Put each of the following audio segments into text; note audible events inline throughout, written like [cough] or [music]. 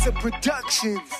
Professor Productions.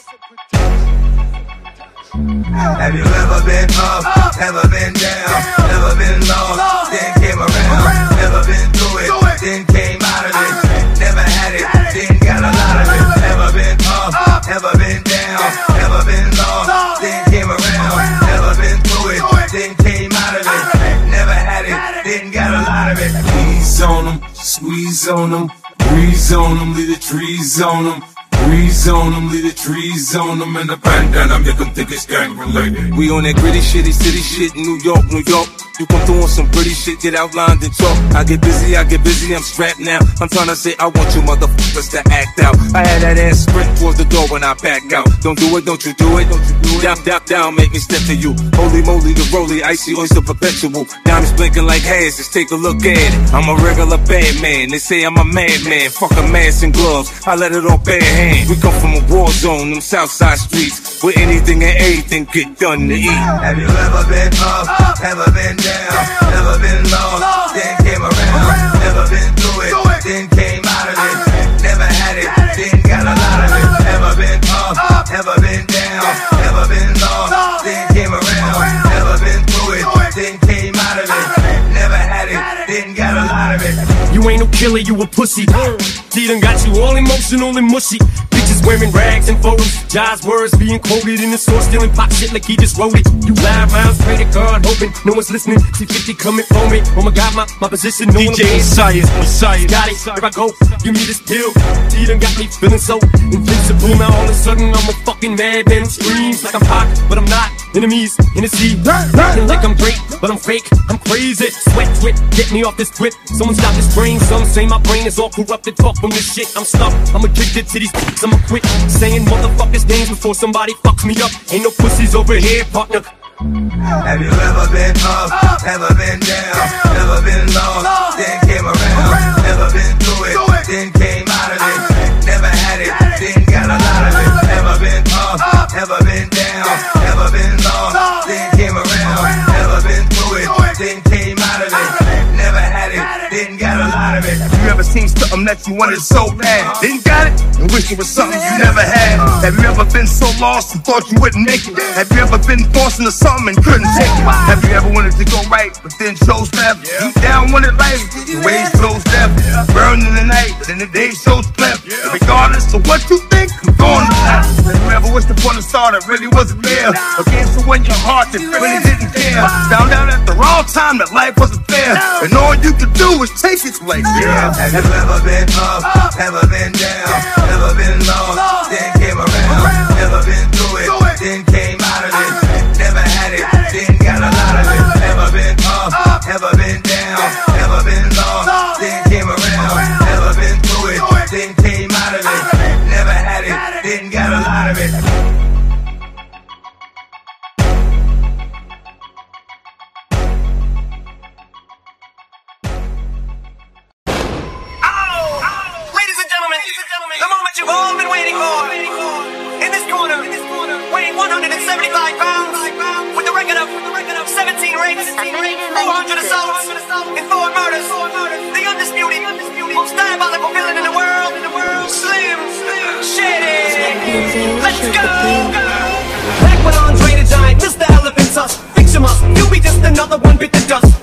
Have you ever been up, ever been down, ever been lost, then came around, never been through it, then came out of it, never had it, then got a lot of it, ever been up, ever been down, ever been lost, then came around, never been through it, then came out of it, never had it, then got a lot of it. Ease on them, squeeze on them, breeze on them, leave the trees on them. Breeze on them, leave the trees on them, and the bandana make them think it's gang related. We on that gritty shitty city shit New York, New York. You come through on some pretty shit, get outlined and talk. I get busy, I get busy, I'm strapped now. I'm trying to say I want you motherfuckers to act out. I had that ass sprint towards the door when I back out. Don't do it, don't you do it, don't you do it. Down, down, down, make me step to you. Holy moly, the roly, icy oyster perpetual. Diamonds blinking like haze, just take a look at it. I'm a regular bad man, they say I'm a madman. Fuck a mask and gloves, I let it on bare hands. We come from a war zone, them southside streets, where anything and everything get done to eat. Have you ever been up, ever been down, never been lost, then came around, never been through it, then came out of it, never had it, then got a lot of it, ever been up, ever been down, never been lost, then came around, never been through it, then came out of it, never had it, then got a lot of it. You ain't no killer, you a pussy. He done got you all emotional and mushy. Bitches wearing rags and photos. Jai's words being quoted in the store, stealing pop shit like he just wrote it. You live rounds, pray to God, hoping no one's listening. See 50 coming for me. Oh my God, my, my position, no one DJ Messiah, Messiah. Got it, here I go, give me this pill. He done got me feeling so invincible. Now all of a sudden I'm a fucking madman. Screams like I'm hot, but I'm not. Enemies in the sea, acting like I'm great, but I'm fake. I'm crazy. Sweat sweat, get me off this grip. Someone stop this brain. Some say my brain is all corrupted. Fuck from this shit. I'm stuck. I'm addicted to these. I'ma quit saying motherfuckers names before somebody fucks me up. Ain't no pussies over here, partner. Have you ever been up, ever been down, never been lost, then came around, never been through it, then came out of it, never had it, then got a lot of it, ever been up, ever been down, never been lost, then had it, of it. You ever seen something that you wanted so bad? Then got it and wish it was something you never had? Have you ever been so lost and thought you wouldn't make it? Have you ever been forced into something and couldn't take it? Have you ever wanted to go right but then chose left? You down wanted life, the ways chose left. Burn in the night, then the day shows left. Regardless of what you think, I'm going to left. Have you ever wished upon a star that really wasn't there? Against the one your heart that really didn't care. Found out at the wrong time that life wasn't fair. And all you could do was take its place. Yeah. Have you ever been up, ever been down, never been lost, then came around, never been through it, then for. In this corner, weighing 175 pounds, with a record of 17 rings, 400 assaults, and 4 murders, the undisputed, most diabolical villain in the world, Slim Shady. Let's go! Back when Andre the Giant, Mr. Elephant Tusk, fix him up, you'll be just another one bit the dust.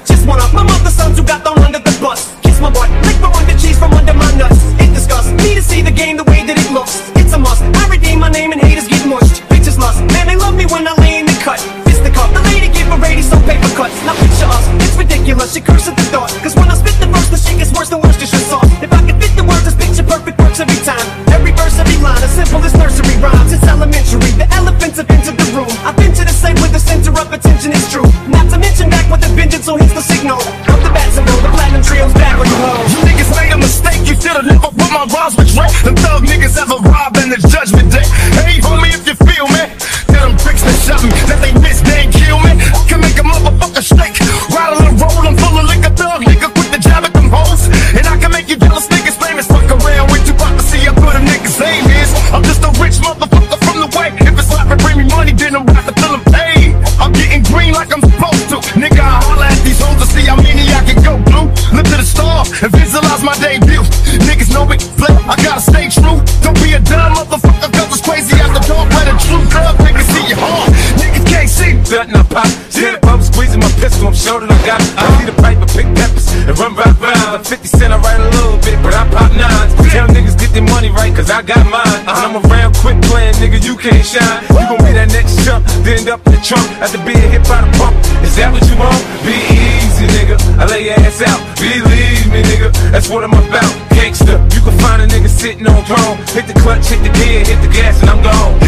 Can't shine. You gon' be that next chump, then end up in the trunk after being hit by the pump. Is that what you want? Be easy, nigga. I lay your ass out. Believe me, nigga. That's what I'm about. Gangster. You can find a nigga sitting on throne. Hit the clutch, hit the gear, hit the gas, and I'm gone.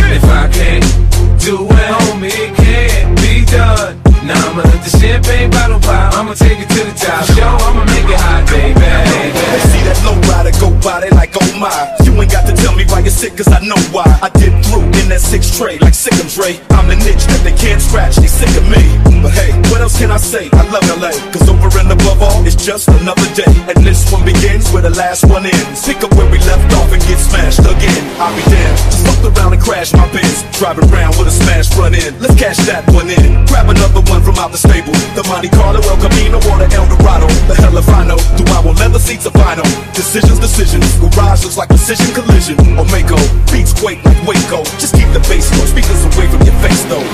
Can't scratch, they sick of me. But hey, what else can I say? I love LA, cause over and above all, it's just another day. And this one begins where the last one ends. Pick up where we left off and get smashed again. I'll be damned. Crash my Benz. Driving around with a smash front end. Let's cash that one in. Grab another one from out the stable. The Monte Carlo, El Camino, or the El Dorado. The hell if I know. Do I want leather seats or vinyl? Decisions, decisions. Garage looks like precision collision. Or Maaco. Beats quake like Waco. Just keep the bass low. Speakers away from your face though.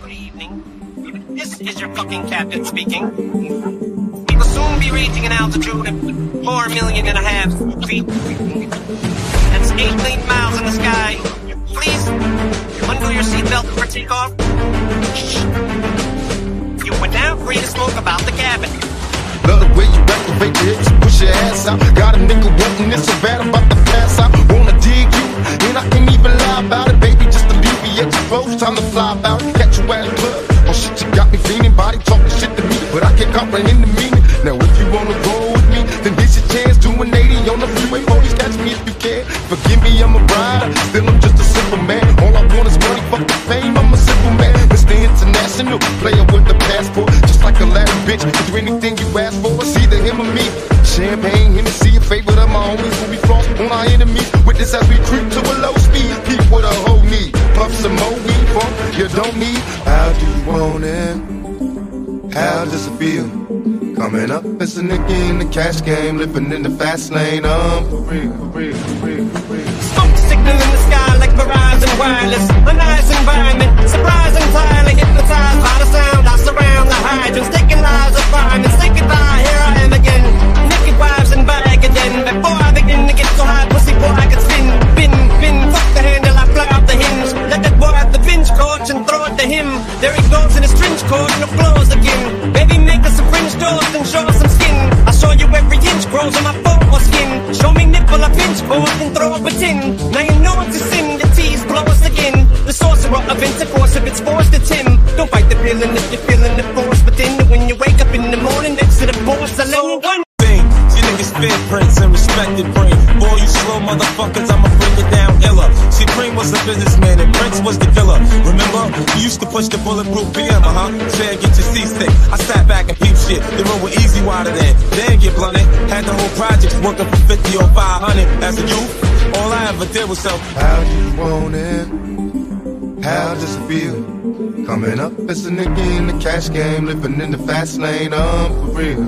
Good evening. This is your fucking captain speaking. Soon be reaching an altitude of four million and a half feet. That's 18 miles in the sky. Please undo your seatbelt for takeoff. You are now free to smoke about the cabin. Love the way you activate your hips, push your ass out. Got a nigga wanting it so bad about to pass out. Wanna dig you, and I can't even lie about it, baby. Just alleviate your clothes, time to fly about. Catch you at a club. Oh shit, you got me feeling, body talking shit to me, but I can't comprehend the meaning. You wanna roll with me, then this your chance. Doing 80 on the freeway, police catch me if you can. Forgive me, I'm a rider, still I'm just a simple man. All I want is money, fuck the fame, I'm a simple man. Mr. International, player with the passport, just like a last bitch. There anything you ask for? It's either him or me. Champagne, Hennessy, a favorite of my homies. When we cross on our enemies, witness as we creep to a low speed. Keep with a knee, puff some more weed from you don't need. How does it feel? Coming up it's a nigga in the cash game, living in the fast lane. Um, for real, for real, for real, for real. Smoke signal in the sky like Verizon Wireless. A nice environment, surprise entirely hypnotized by the sound. I surround the hydrants, taking lives of firemen. Stinking by, here I am again. Naked wives and bag again. Before I begin to get so high, him. There he goes in his trench coat, no clothes again. Baby, make us some French toast and show us some skin. I saw you every inch grows on my football skin. Show me nipple, a pinch forth and throw up a tin. Now you know it's a sin, the tease blow us again. The sorcerer of intercourse, if it's forced, it's him. Don't fight the feeling if you're feeling the force within. When you wake up in the morning next to the force, I porcelain one. thing. See niggas spit prints and respected brain. Boy, you slow motherfuckers, I'ma bring it down iller. Cream was a businessman and Prince was the killer. You used to push the bulletproof BM, uh huh. Said get your seasick. I sat back and peep shit. The road was easy wider than. Then get blunted. Had the whole project working for 50 or 500 as a youth. All I ever did was sell. How do you want it? How does it feel? Coming up as a nigga in the cash game, living in the fast lane, I'm for real.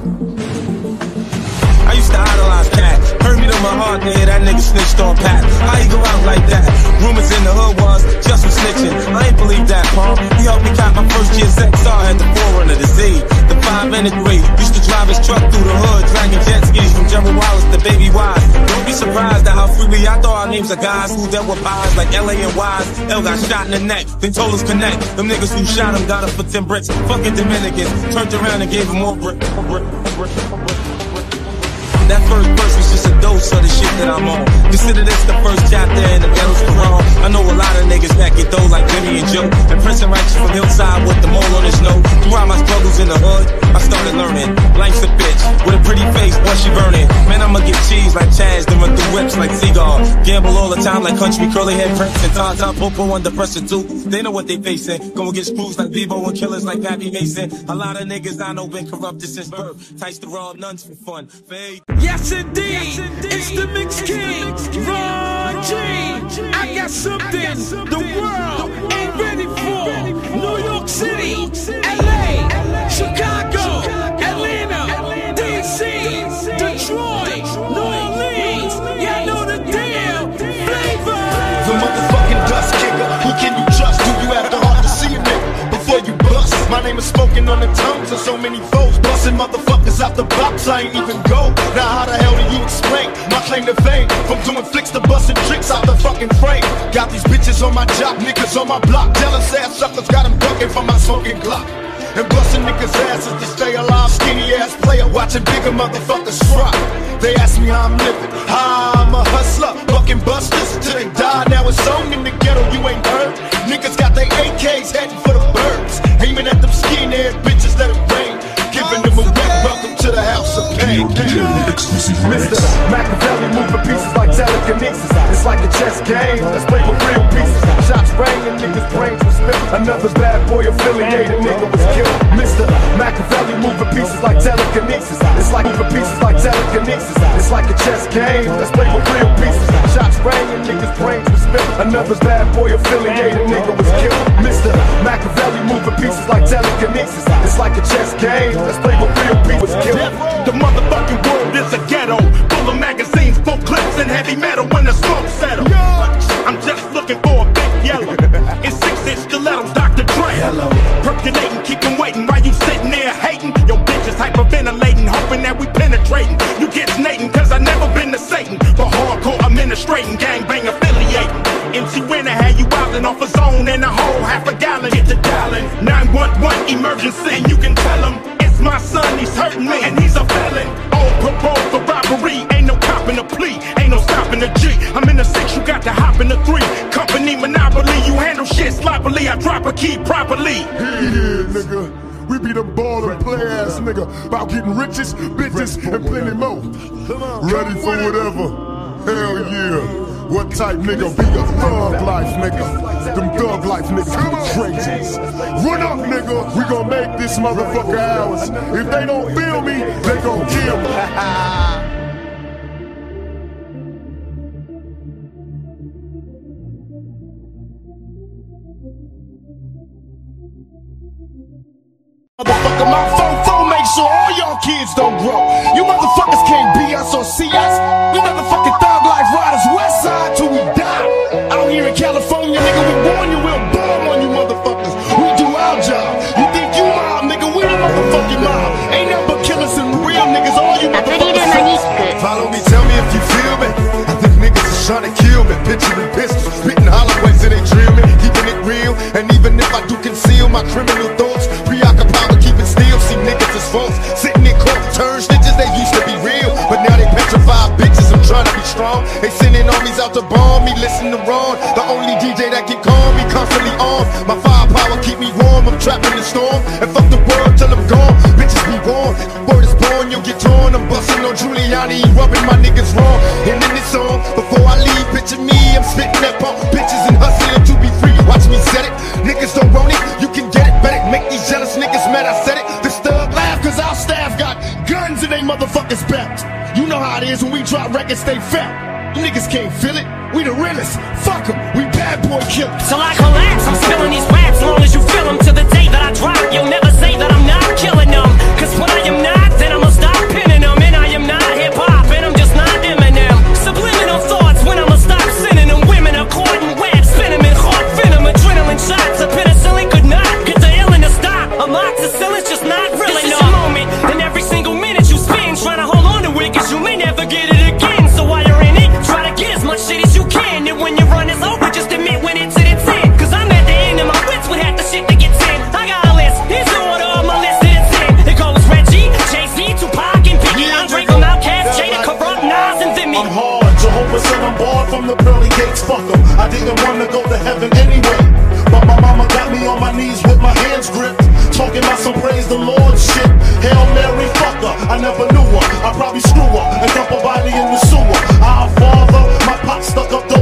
I used to idolize Cat. Heard me to my heart, nigga, that nigga snitched on Pat. How you go out like that? Rumors in the hood was just for snitching. I ain't believe that, Palm. He helped me cop my first year's XR at the forerunner, the Z. The 5 and the 3. Used to drive his truck through the hood, dragging jet skis from General Wallace to Baby Wise. Don't be surprised at how freely I thought our names are guys who dealt with pies like LA and Wise. L got shot in the neck, then told us connect. Them niggas who shot him got up for 10 bricks. Fucking Dominicans. Turned around and gave him more brick. That first verse was just dose of the shit that I'm on. Consider this the first chapter in the ghetto's Quran. I know a lot of niggas that get dough like Jimmy and Joe. And Prince and Righteous from Hillside with the mole on his nose. Throughout my struggles in the hood, I started learning. Life's a bitch with a pretty face, what she burning. Man, I'ma get cheese like Chaz, then run through whips like Seagull. Gamble all the time like country curly head Prince and Tom Top Popo under pressure too. They know what they facing. Gonna get screws like Bebo and killers like Pappy Mason. A lot of niggas I know been corrupted since birth. Tights to rob nuns for fun. Fade. Yes, indeed. It's the Mix King, Ron G. I got something the world ain't ready for. New York City, LA, Chicago, Atlanta, DC, My name is Spoken on the tongues of so many foes. Busting motherfuckers out the box, I ain't even go. Now how the hell do you explain my claim to fame? From doing flicks to busting tricks out the fucking frame. Got these bitches on my job, niggas on my block. Jealous ass suckers got them bucking for my smoking Glock. And busting niggas' asses to stay alive. Skinny ass player watching bigger motherfuckers fry. They ask me how I'm living. I'm a hustler, bucking busters till they die. Now it's on in the ghetto, you ain't heard. Niggas got their AKs heading for the birds. Aiming at them skinny ass bitches, rain. Giving them a wet welcome to the house of pain. Mr. Machiavelli moving pieces like telekinesis. It's like a chess game. Let's play with real pieces. Shots rang and niggas' brains were split. Another bad boy affiliated nigga was killed. Mr. Machiavelli moving pieces like telekinesis. It's like moving pieces like telekinesis. It's like a chess game. Let's play with real pieces. Shots rang and niggas' brains were split. Another bad boy affiliated nigga was killed. Mr. Machiavelli moving pieces like telekinesis. It's like a chess game. Let's play with real people. Was killed. The motherfucking world is a ghetto. Full of magazines, full clips, and heavy metal when the smoke settle. I'm just looking for a big yellow. In six inch stilettos, Dr. Dre. Hello. Percolating, keep 'em waiting while you sitting there hating. Your bitch is hyperventilating, hoping that we penetrating. You get snating, cause I never been to Satan. For hardcore administrating, gangbang affiliating. MC Winner had you wildin' off a zone and a whole half a gallon. Get the dialing. 911 emergency, and you can tell him. It's my son, he's hurting me, and he's a felon. All parole for robbery, ain't no copping a plea, ain't no stopping a G. I'm in the six, you got to hop in the three. Company monopoly, you handle shit sloppily, I drop a key properly. Yeah, nigga. We be the ball and play ass nigga. About getting riches, bitches, and plenty more. Ready for whatever. Hell yeah. What type nigga be a thug life nigga? Them thug life niggas be traitors. Run up nigga, we gon' make this motherfucker ours. If they don't feel me, they gon' kill me. Motherfucker, my phone make sure all y'all kids don't grow. You motherfuckers can't be us or see us. Trying to kill me. Picturing pistols, spitting hollow ways and they drill me. Keeping it real. And even if I do conceal my criminal thoughts, preoccupied with keeping still. See niggas as folks sitting in court, turn snitches. They used to be real, but now they petrified bitches. I'm trying to be strong. They sending armies out to bomb me. Listen to Ron, the only DJ that can calm me. Constantly on. My firepower keep me warm. I'm trapped in the storm. And fuck the world torn. I'm busting on Giuliani, rubbing my niggas wrong. And in this song, before I leave, picture me, I'm spitting that pump. Bitches and hustling to be free. Watch me set it. Niggas don't want it, you can get it. Bet it, make these jealous niggas mad. I said it. This thug laugh, cause our staff got guns in they motherfuckers' belts. You know how it is when we drop records, they felt. You niggas can't feel it. We the realest. Fuck Fuck 'em. We bad boy killers. Till I collapse, I'm spilling these raps long as you feel them to the day that I drop. You'll never barred from the pearly gates. Fuck 'em. I didn't want to go to heaven anyway. But my mama got me on my knees with my hands gripped. Talking about some praise the Lord shit. Hail Mary, fuck her. I never knew her. I probably screw her and dump her body in the sewer. Our father, my pop stuck up dope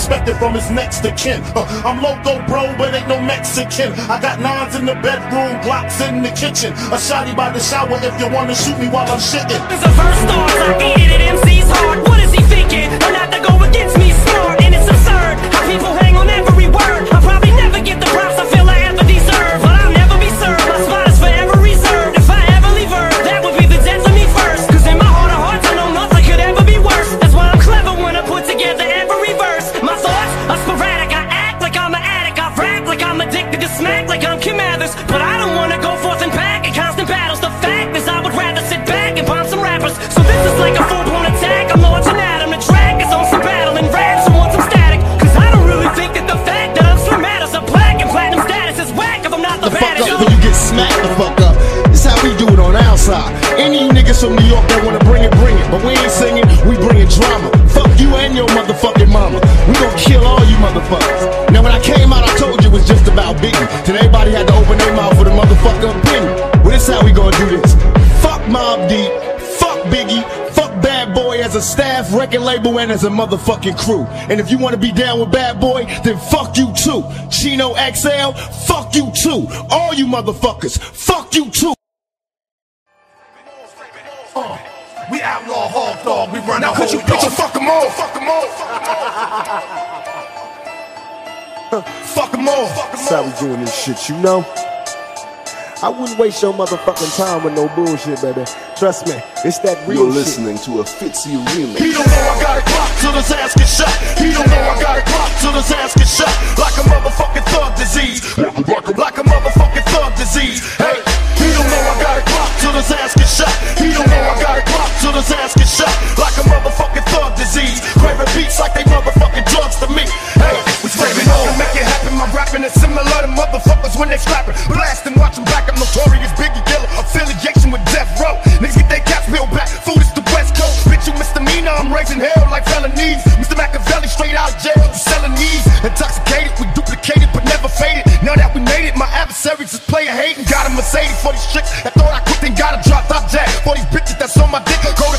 Expected from his next to kin. Uh, I'm loco, bro, but ain't no Mexican. I got nines in the bedroom, Glocks in the kitchen. A shotty by the shower if you wanna shoot me while I'm shitting. It's the first stars, I eat it at MC's heart. What motherfucking crew. And if you wanna be down with Bad Boy, then fuck you too. Chino XL, fuck you too. All you motherfuckers, fuck you too. Uh, we outlaw hog dog, we run Now the could whole you put dog. your fuck 'em all? Fuck 'em all. Fuck 'em all. That's how we doing this shit, you know? I wouldn't waste your motherfucking time with no bullshit, baby. Trust me, it's that real You're shit. listening to a Fitzy remix. Till his ass get shot. He don't know I got a clock till his ass get shot. Like a motherfucking thug disease. Like a, like a motherfucking thug disease. Hey, he don't know I got a clock till his ass get shot. He don't know I got a clock till his ass get shot. Like a motherfucking thug disease. Craving beats like they motherfucking drugs to me. Hey, we screaming on. Make it happen, my rapping is similar to motherfuckers when they slapping. Blasting, watching back, I'm notorious Biggie Killer. Affiliation with Death Row. Niggas get their caps peeled back. Food is misdemeanor, I'm raising hell like felonies. Mr. Machiavelli straight out of jail, selling these. Intoxicated, we duplicated but never faded. Now that we made it, my adversaries is player hating. Got a Mercedes for these chicks that thought I quit, then got a drop top jack. For these bitches that's on my dick, go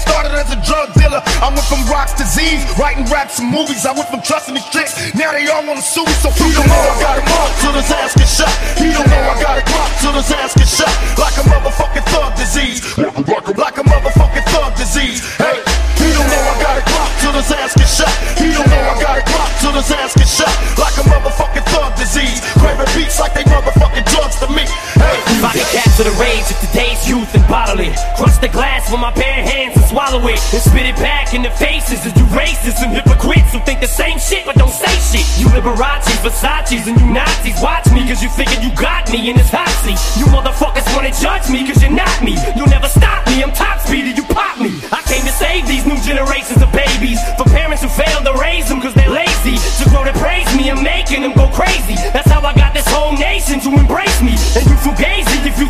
started as a drug dealer. I went from rocks to Z's, writing raps and movies. I went from trusting these tricks, now they all wanna sue me, so He don't know I got a clock till his ass get shot. He don't know I got a clock till his ass get shot. Like a motherfucking thug disease. Like a, like a motherfucking thug disease. Hey, he don't know I got a clock till his ass get shot. He don't know I got a clock till his ass get shot. Like a motherfucking thug disease. Craving beats like they motherfucking drugs to me. Capture the rage of today's youth and bottle it Crush the glass with my bare hands and swallow it. And spit it back in the faces of you racists and hypocrites Who think the same shit but don't say shit. You Liberace's, Versace's and you Nazis. Watch me cause you figured you got me in this hot seat. You motherfuckers wanna judge me cause you're not me. You'll never stop me, I'm top speed you pop me. I came to save these new generations of babies For parents who failed to raise them cause they're lazy. To grow to praise me I'm making them go crazy. That's how I got this whole nation to embrace me. And you fugazi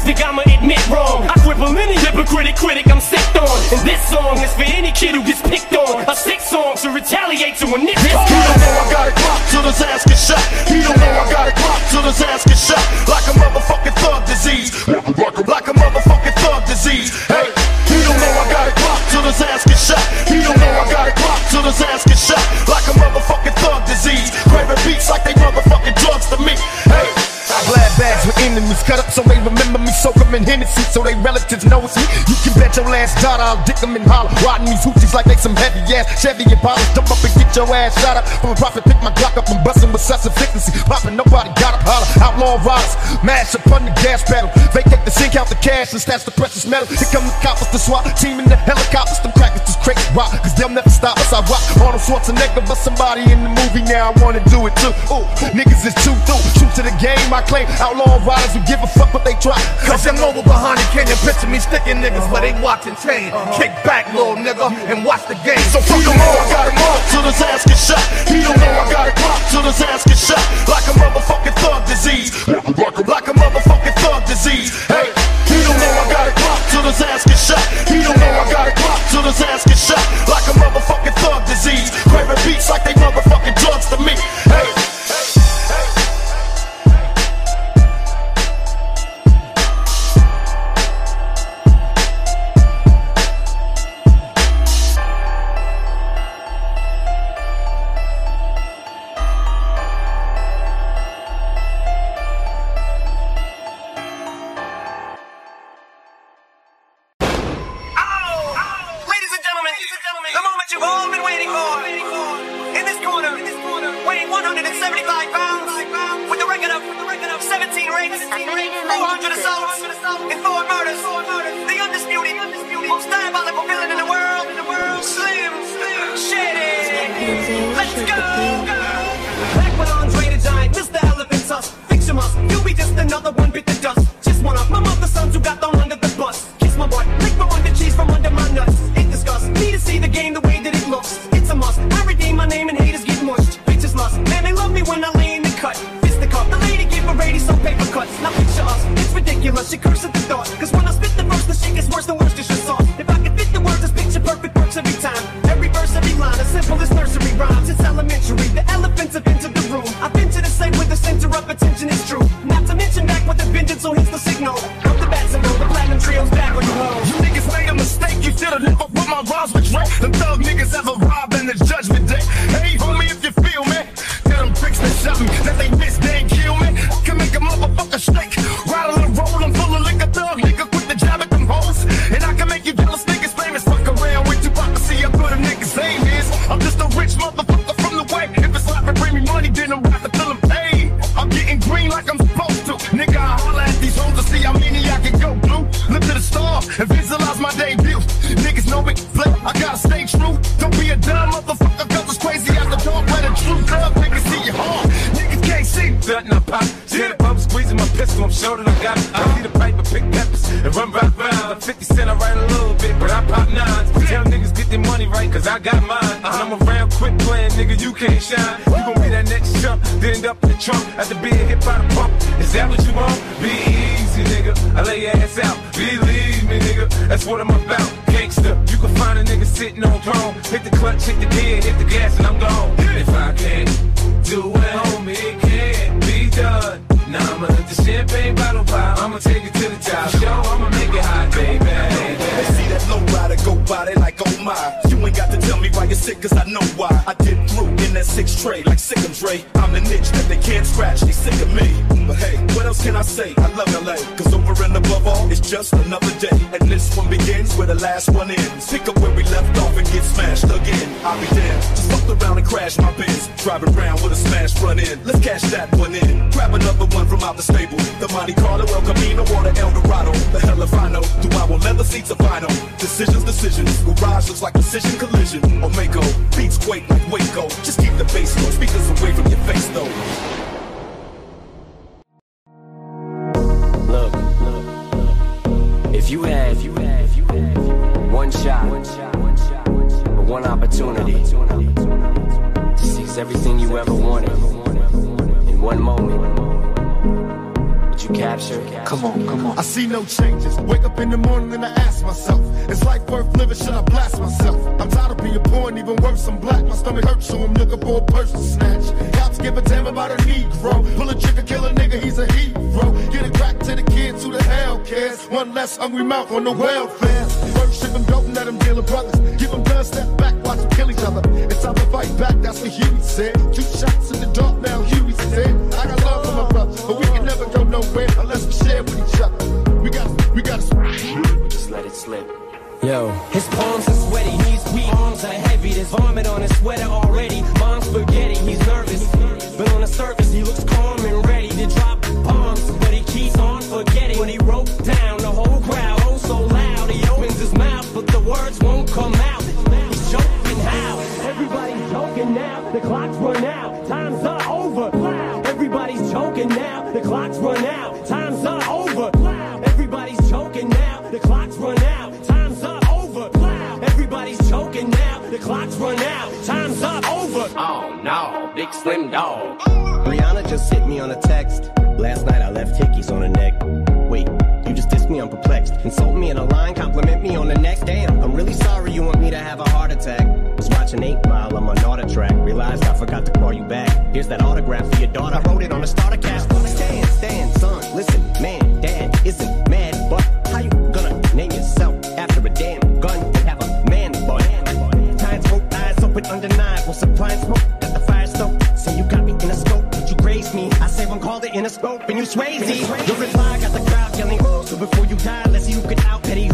if think I'ma admit wrong I cripple any hypocritic critic I'm sick on And this song is for any kid who gets picked on A sick song to retaliate to a nip He don't know I got a clock till his ass get shot. He don't know I got a clock till his ass get shot. Like a motherfucking thug disease. Like a, like a motherfucking thug disease. Hey, he don't know I got a clock till his ass get shot. He don't know I got a clock till his ass get shot. Like a motherfucking thug disease. Craving beats like they motherfucking drugs to me. Hey. Glad bags with enemies cut up so they remember me. Soak 'em in Hennessy so they relatives know it's me. You can bet your last dollar I'll dick 'em and holler. Riding these hoochies like they some heavy ass Chevy polish. Jump up and get your ass shot up. From a profit, pick my Glock up and bustin' with such efficiency. Poppin', nobody got up, holler. Outlaw riders, mash up on the gas pedal. Vacate the sink, count the cash and stash the precious metal. Here come the coppers, the SWAT team in the helicopters. Them crackers, this crazy rock, cause they'll never stop us. I rock Arnold Schwarzenegger, but somebody in the movie now I wanna do it too. Ooh, niggas is too through. True to the game, I claim outlaw riders who give a fuck what they try. Cause I'm over behind the canyon, picture me sticking niggas, but they watching chain. Kick back, little nigga, and watch the game. So fuck him all, I got him all till his ass get shot. He don't know I got a clock till his ass get shot. Like a motherfucking thug disease. Like a, like a motherfucking thug disease. Hey, he don't know I got a clock till his ass get shot. He don't know I got a clock till his ass get shot. Like a motherfucking thug disease. Craving beats like they motherfucking drugs to me. Hey. Can't they sick of me. But hey, what else can I say? I love LA, cause over and above all, it's just another day. And this one begins where the last one ends. Pick up where we left off and get smashed again. I'll be damned. Just fucked around and crash my Benz. Driving around with a smash front end. Let's cash that one in. Grab another one from out the stable. The Monte Carlo, El Camino, or the El Dorado. The hell if I know. Do I want leather seats or vinyl? Decisions, decisions. Garage looks like precision collision. Maaco. Beats quake like Waco. Just keep the bass low. Speakers away from your face though. You had, if you had, if you had one shot, one one shot, or one opportunity to seize everything you ever wanted in one moment, would you capture? Come on, come on. I see no changes. Wake up in the morning and I ask myself, is life worth living? Should I blast myself? I'm tired of being poor and even worse, I'm black. My stomach hurts, so I'm looking for a purse to snatch. Cops give a damn about a Negro. Pull a trigger, kill a nigga, he's a hero. Get it crack to the kids who the hell cares. One less hungry mouth on the welfare. Worship and don't let them deal with brothers. Give them guns, step back, watch them kill each other. It's time to fight back, that's what Huey said. Two shots in the dark, now Huey said. I got love for my brother, but we can never go nowhere unless we share with each other. We got, we got to. Just let it slip. Yo. His palms are sweaty, knees weak, arms are heavy. There's vomit on his sweater already. Mom's spaghetti, he's surface, he looks calm and ready to drop bombs. But he keeps on forgetting when he wrote down the whole crowd. Oh, so loud, he opens his mouth, but the words won't come out. He's joking how? Everybody's joking now. The clock's run out. Time's up, over. Loud. Everybody's joking now. The clock's run out. Big slim dog. Brianna just hit me on a text. Last night I left hickeys on her neck. Wait, you just dissed me, I'm perplexed. Insult me in a line, compliment me on the neck. Damn, I'm really sorry you want me to have a heart attack. Was watching 8 Mile, I'm on auto track. Realized I forgot to call you back. Here's that autograph for your daughter. I wrote it on the starter cast. Stand, stand, son, listen, man, dad isn't mad, but how you gonna name yourself after a damn gun and have a man bun? Times rope, eyes open, undeniable, supplying smoke scope, and you swayzy. Your reply got the crowd yelling. So before you die, let's see who can out petty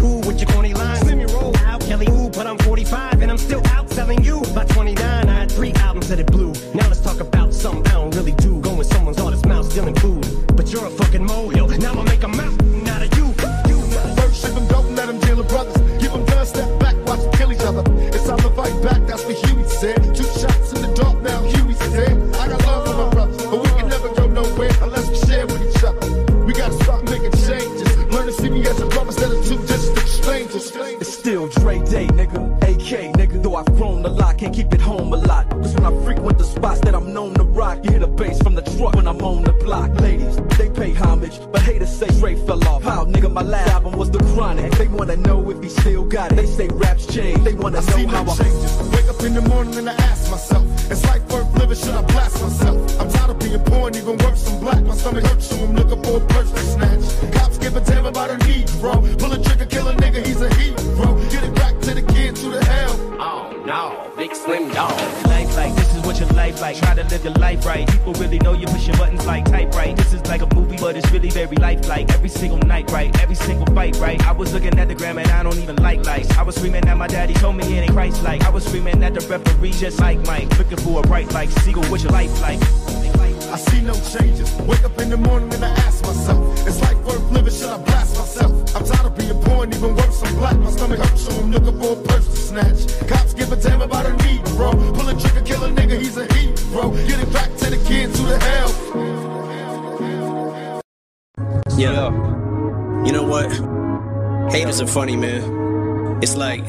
wanna I know see no I changes. Wake up in the morning and I ask myself, it's life worth living? Should I blast myself? I'm tired of being poor and even worse, I'm black. My stomach hurts, so life like. Try to live your life right. People really know you push your buttons like type right. This is like a movie, but it's really very lifelike. Every single night, right? Every single fight, right? I was looking at the gram and I don't even like lights. I was screaming at my daddy, told me it ain't Christ like. I was screaming at the referee, just like Mike. Looking for a bright light. Seagull, what's your life like? I see no changes. Wake up in the morning and I ask myself, is life worth living? Should I blast myself? I'm tired of being poor and even worse, I'm black. My stomach hurts, so I'm looking for a purse to snatch. Cops give a damn about a need, bro. Pull a trigger, kill a nigga, he's a. Get it back to the kids who the hell. Yeah. You know what? Haters are funny, man. It's like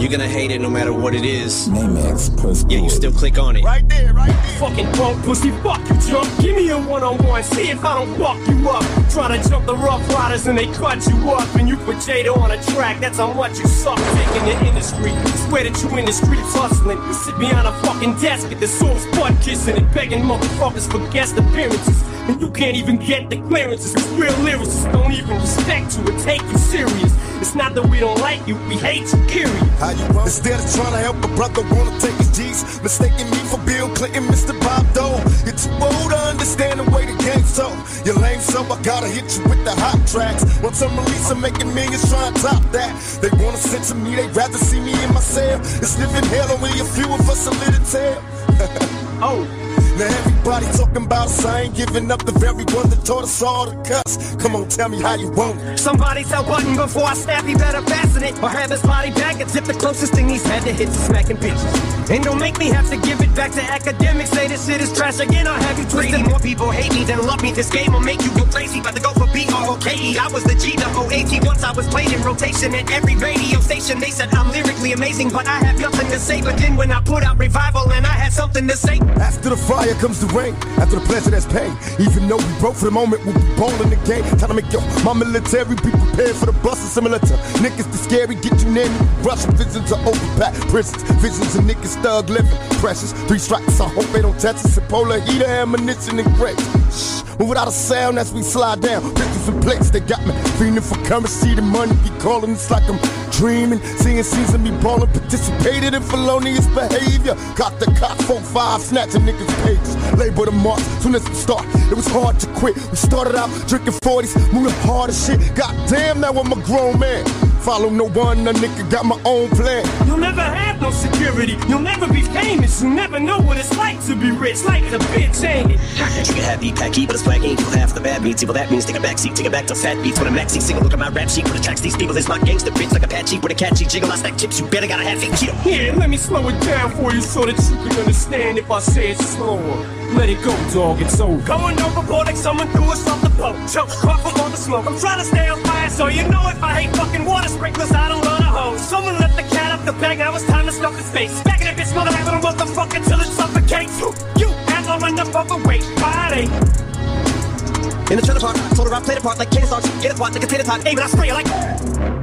you're gonna hate it no matter what it is. Yeah, you still click on it. Right there, right there. Fucking punk pussy, fuck you, jump. Give me a one on one, see if I don't fuck you up. Try to jump the rough riders and they cut you up. And you put Jada on a track, that's how much you suck. Taking the industry, swear that you in the streets hustling. You sit behind a fucking desk at the source butt kissing and begging motherfuckers for guest appearances. And you can't even get the clearances. Cause real lyricists don't even respect you or take you serious. It's not that we don't like you, we hate you, period. How you want? Instead of trying to help a brother, wanna take his G's. Mistaking me for Bill Clinton, Mr. Bob Dole. You're too old to understand the way the game's so. You're lame, so I gotta hit you with the hot tracks. Once I'm released, I'm making millions trying to top that. They wanna censor me, they'd rather see me in my cell. It's living hell, only a few of us are lit a tell. oh. Everybody talking about us, I ain't giving up the very one that taught us all to cuss. Come on, tell me how you want it. Somebody tell Button before I snap, he better fasten it. Or have his body back and tip the closest thing he's had to hit to smacking bitches. And don't make me have to give it back to academics. Say this shit is trash again, I'll have you twisted. More people hate me than love me. This game will make you go crazy. About to go for B-R-O-K-E. I was the G to O-A-T once I was played in rotation at every radio station. They said I'm lyrically amazing, but I have nothing to say. But then when I put out Revival and I had something to say. After the fire comes the rain. After the pleasure, that's pain. Even though we broke for the moment, we'll be ball in the game. Time to make your my military be prepared for the bus. Similar to niggas the scary, get you near me. Russian visions of overpacked prisons. Visions of niggas thug living. Precious. Three strikes, I hope they don't touch us. And polar heater, ammunition, and grapes. Shh. Move without a sound as we slide down. Pictures and plates, they got me feeling for currency. The money be calling, it's like I'm dreaming. Seeing scenes of me balling, participated in felonious behavior. Got the cop 4-5, snatching niggas' pages. Label the marks, soon as we start, it was hard to quit. We started out drinking 40s, moving hard as shit. Goddamn, now I'm a grown man. Follow no one, a nigga got my own plan. You'll never have no security. You'll never be famous. You'll never know what it's like to be rich, like the bitch ain't it. You can have the packy, but it's flagging. You half the bad meats. Well, that means take a backseat, take it back to fat beats. When a maxi single, look at my rap sheet. What attracts these people is my gangster bitch like Apache with a catchy jiggle. I stack chips. You better gotta have it. Keto. Here, let me slow it down for you so that you can understand if I say it slower. Let it go, dog, it's over. Going overboard like someone threw us off the boat. Choke, cough up on the smoke. I'm trying to stay on fire, so you know if I hate fucking water sprinklers, I don't run a hose. Someone let the cat out the bag, now it's time to stuff his face. Back in that bitch, mother, having a motherfucker till it suffocates. You have to run the overweight body. In the trailer park, I told her I played a part like Kansas Arch. Get a pot like a tater tot. Aim and I spray it like.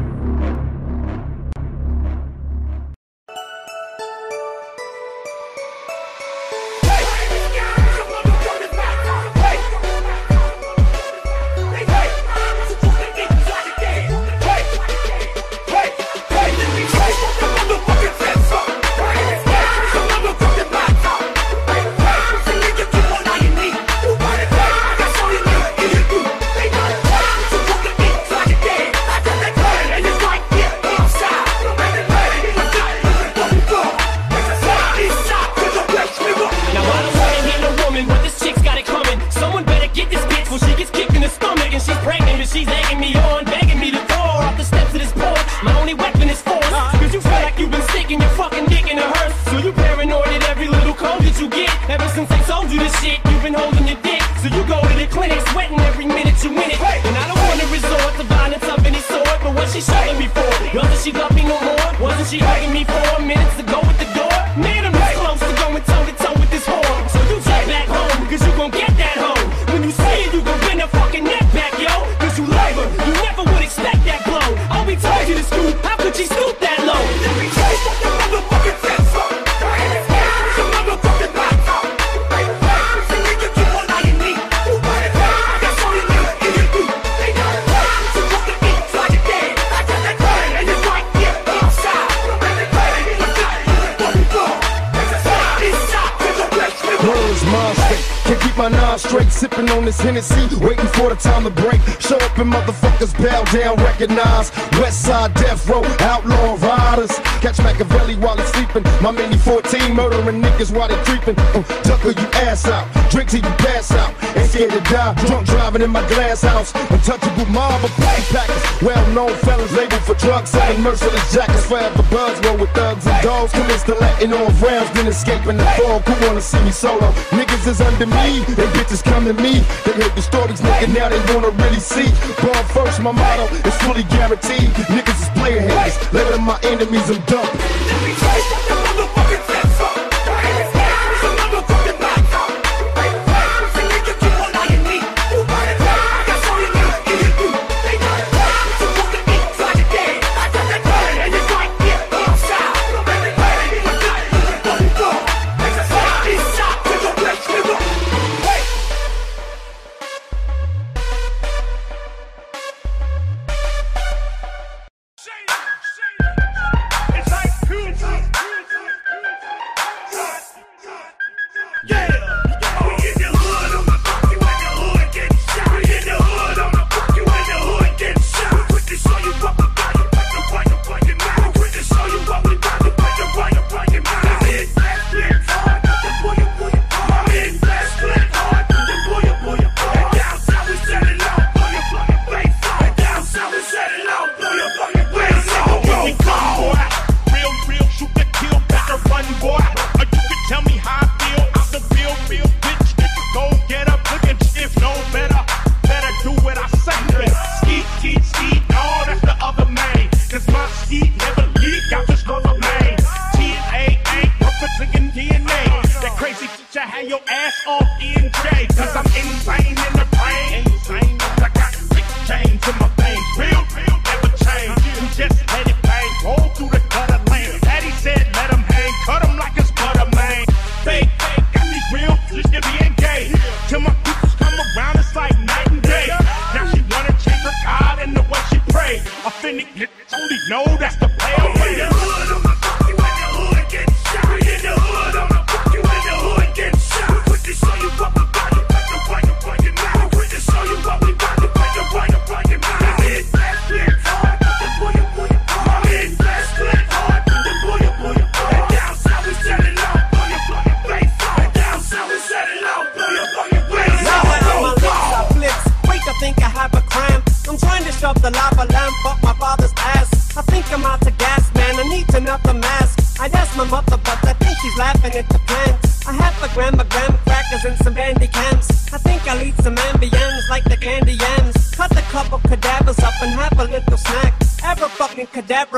escaping the fog, who wanna see me solo? Niggas is under me, they bitches come to me. They hate the stories, nigga, now they wanna really see. Born first, my motto is fully guaranteed. Niggas is player haters, later my enemies, I'm dumb.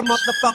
motherfucker.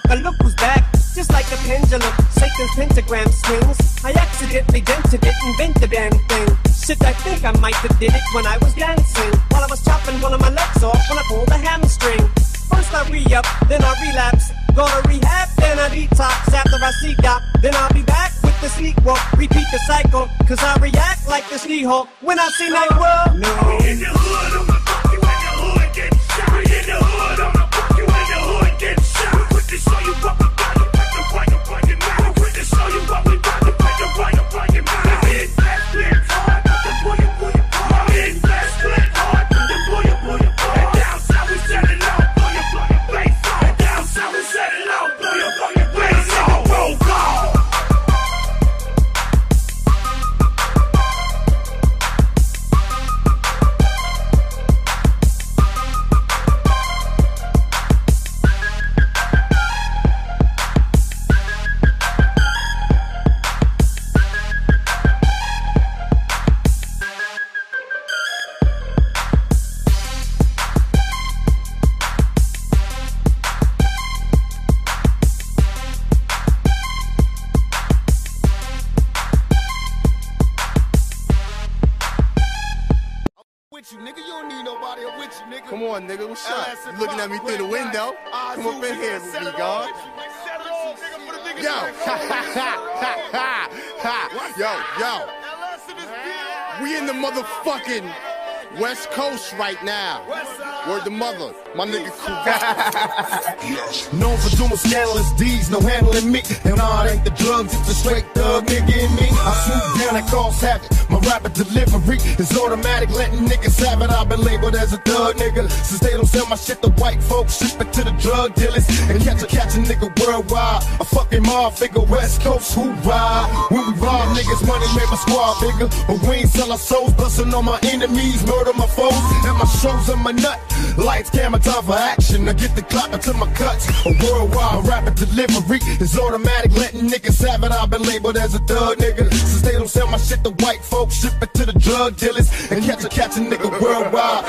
[laughs] Known for doing scandalous deeds, no handling me. And all it ain't the drugs, it's a straight thug nigga in me. I swoop down and cause havoc. My rapid delivery is automatic, letting niggas have it. I've been labeled as a thug nigga. Since they don't sell my shit to white folks, ship it to the drug dealers. And catch a catch a nigga worldwide. Fucking mob figure, West Coast, who ride? When we rob niggas, money made my squad bigger. But we ain't sell our souls, busting on my enemies, murder my foes. And my shows on my nut. Lights, camera, time for action. I get the clock until my cuts. A worldwide rapid delivery is automatic, letting niggas have it. I've been labeled as a thug nigga. Since they don't sell my shit to white folks, ship it to the drug dealers. And catch a catch a nigga worldwide.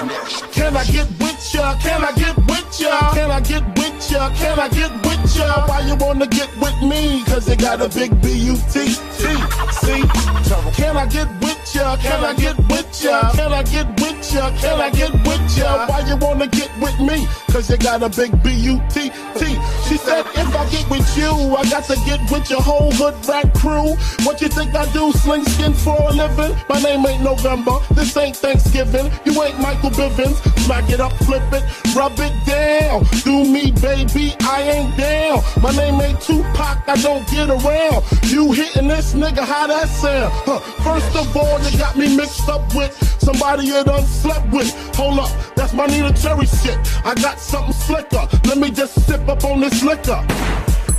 Can I get with ya? Can I get with ya? Can I get with ya? Can I get with ya? Why you wanna get with me? Cause it got a big B-U-T. See? Can I get with ya? Can I get with ya? Can I get with ya? Can I get with ya? Why you wanna get with me? Cause you got a big B-U-T. T. She said, if I get with you, I got to get with your whole hood rat crew. What you think I do? Sling skin for a living? My name ain't November. This ain't Thanksgiving. You ain't Michael Bivins. Smack it up, flip it, rub it down. Do me, baby, I ain't down. My name ain't Tupac, I don't get around. You hitting this nigga, how that sound? Huh. First of all, got me mixed up with somebody you done slept with. Hold up, that's my Neneh Cherry shit. I got something slicker. Let me just sip up on this liquor.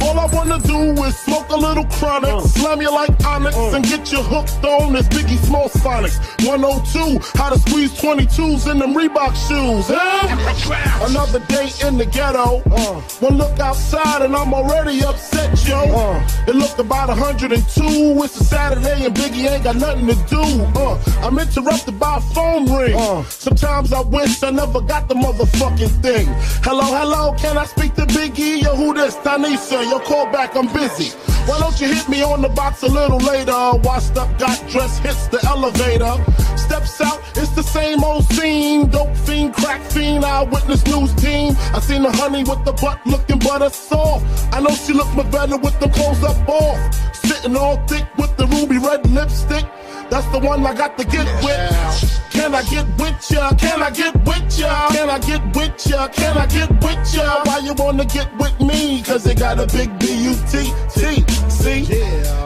All I wanna do is smoke a little chronic, uh. slam you like Onyx, uh. and get you hooked on this Biggie Small Sonics. 102, how to squeeze 22s in them Reebok shoes. Huh? [laughs] Another day in the ghetto. Uh. One look outside and I'm already upset, yo. It looked about 102. It's a Saturday and Biggie ain't got nothing to do. Uh, I'm interrupted by a phone ring. Sometimes I wish I never got the motherfucking thing. Hello, hello, can I speak to Biggie? Yo, who this? Tanisha, your call back, I'm busy. Why don't you hit me on the box a little later? Washed up, got dressed, hits the elevator. Steps out, it's the same old scene. Dope fiend, crack fiend, eyewitness news team. I seen the honey with the butt looking butter soft. I know she look my better with the clothes up off. Sitting all thick with the ruby red lipstick. That's the one I got to get with. Can I get with ya? Can I get with ya? Can I get with ya? Can I get with ya? Why you wanna get with me? Cause it got a big B-U-T, T, see?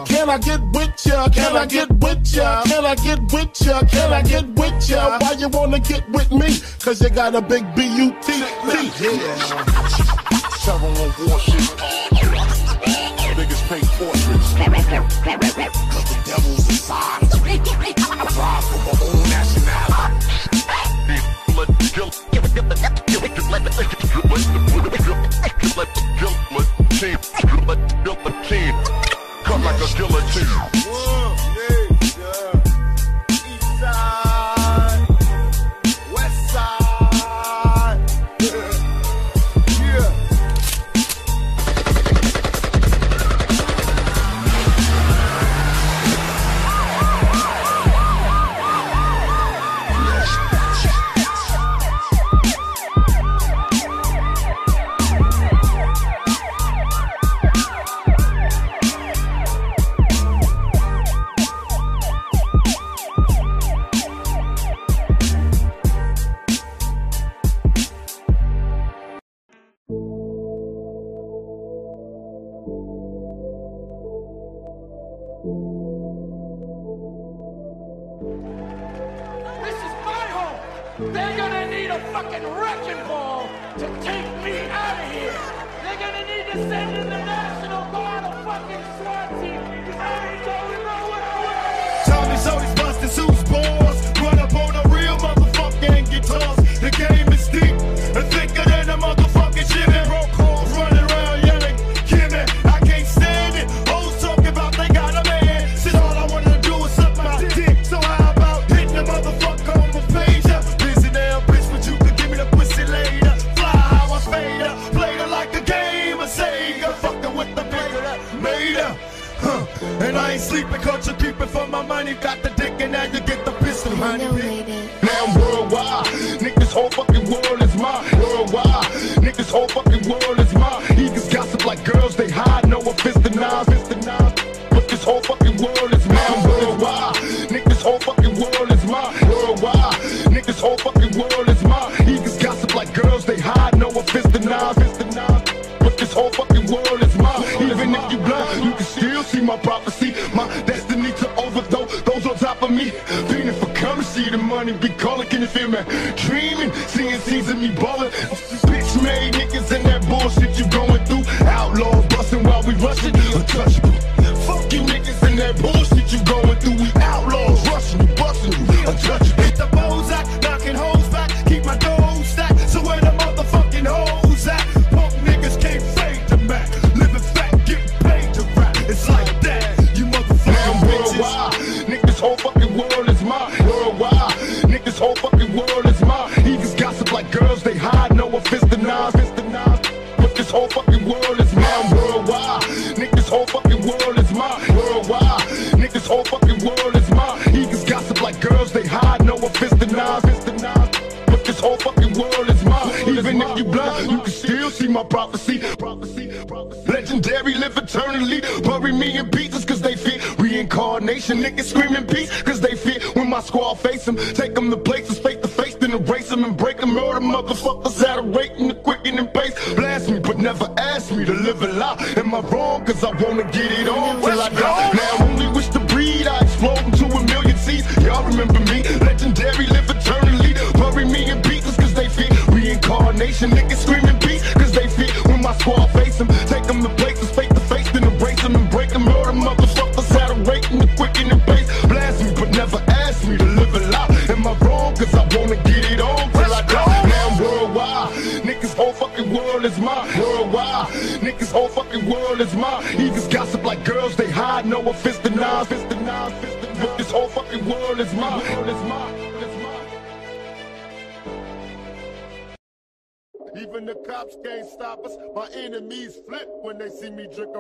Can I get with ya? Can I get with ya? Can I get with ya? Can I get with ya? Why you wanna get with me? Cause you got a big B-U-T, T. Several on war shit. Biggest paint portraits. The devil's inside. I Cut like a guillotine. Still see my prophecy. My destiny to overthrow those on top of me. Feeling for currency, the money be calling, can you feel me?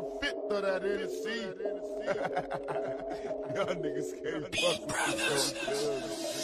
See me drink a fifth of that Hennessy. [laughs] Y'all niggas can't fuck with this.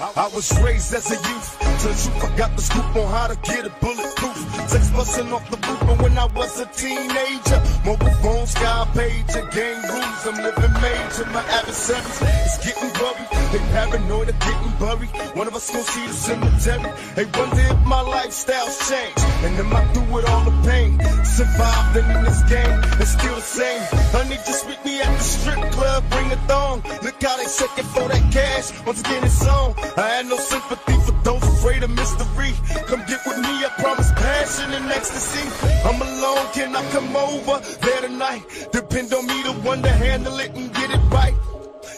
I was raised as a youth. Till you forgot the scoop on how to get it bulletproof. Sex busting off the roof, but when I was a teenager, mobile phone, sky page, and gang rules. I'm living major. My adversaries is getting worried. They paranoid of getting buried. One of us gon' see the cemetery. They wonder if my lifestyle's changed. And am I through with all the pain? Surviving in this game, it's still the same. Honey, just meet me at the strip club, bring a thong. Look how they shaking for that cash. Once again, it's on. I had no sympathy for those afraid of mystery. Come get with me, I promise passion and ecstasy. I'm alone, can I come over there tonight? Depend on me to one to handle it and get it right.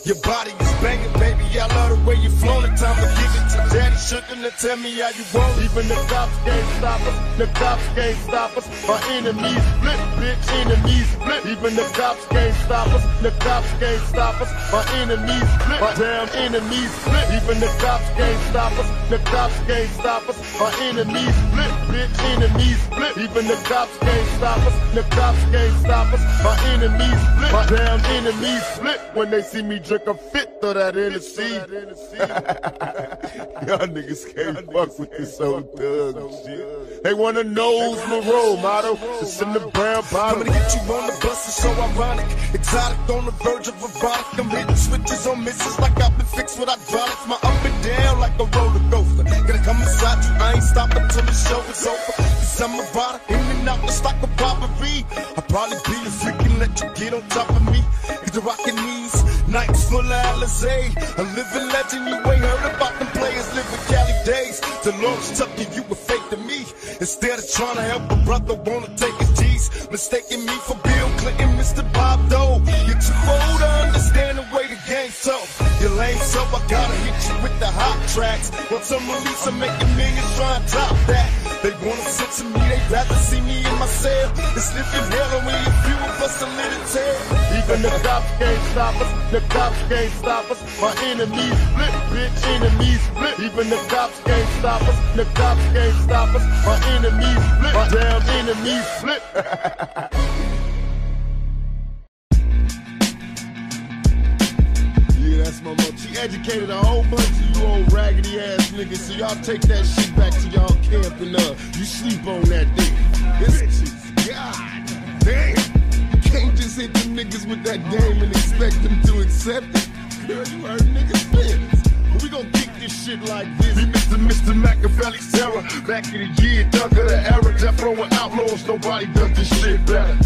Your body is banging, baby. I love the way you flown. It's time to give it to daddy. Sugar to tell me how you want. Even the cops can't stop us. The cops can't stop us. My enemies flip, bitch. Enemies flip. Even the cops can't stop us. The cops can't stop us. My enemies flip. My damn enemies flip. Even the cops can't stop us. The cops can't stop us. My enemies flip, bitch. Enemies flip. Even the cops can't stop us. The cops can't stop us. My enemies flip. My damn enemies flip when they see me drink a fifth of that Hennessy. [laughs] Y'all niggas can't fuck with this old thug shit. They wanna nose my role model. It's in the brown bottle. Coming to get you on the bus is so ironic. Exotic on the verge of erotic. I'm hitting switches on misses like I've been fixed with hydraulics. My up and down like a roller coaster. Gonna come inside you, I ain't stopping till the show is over. Cause I'm a rider, in and out just like a robbery. I'll probably be a freak and let you get on top of me. Cause you're rocking these nights full of Alizé. A living legend, you ain't heard about them players living Cali days. The Lord's tucking you were fake to me. Instead of trying to help a brother, wanna take his G's. Mistaking me for Bill Clinton, Mr. Bob Dole. You're too old to understand the way the game's tough. You're lame, so I gotta hit you with the hot tracks. Once I'm released, I'm making millions trying to top that. They wanna sit to me, they rather see me in my cell. It's living hell, and we a few of us a little tale. Even the cops can't stop us. The cops can't stop us. My enemies flip, bitch. Enemies flip. Even the cops can't stop us. The cops can't stop us. My enemies flip. My damn enemies flip. [laughs] That's my mama. She educated a whole bunch of you old raggedy ass niggas, so y'all take that shit back to y'all camp and uh, you sleep on that thing. Bitches, God damn. You can't just hit them niggas with that game and expect them to accept it. Girl, you hurt niggas' feelings. We gon' kick this shit like this. Me, Mr. Mr. Machiavelli's terror. Back in the year, dug of the era. Death row with outlaws, nobody does this shit better.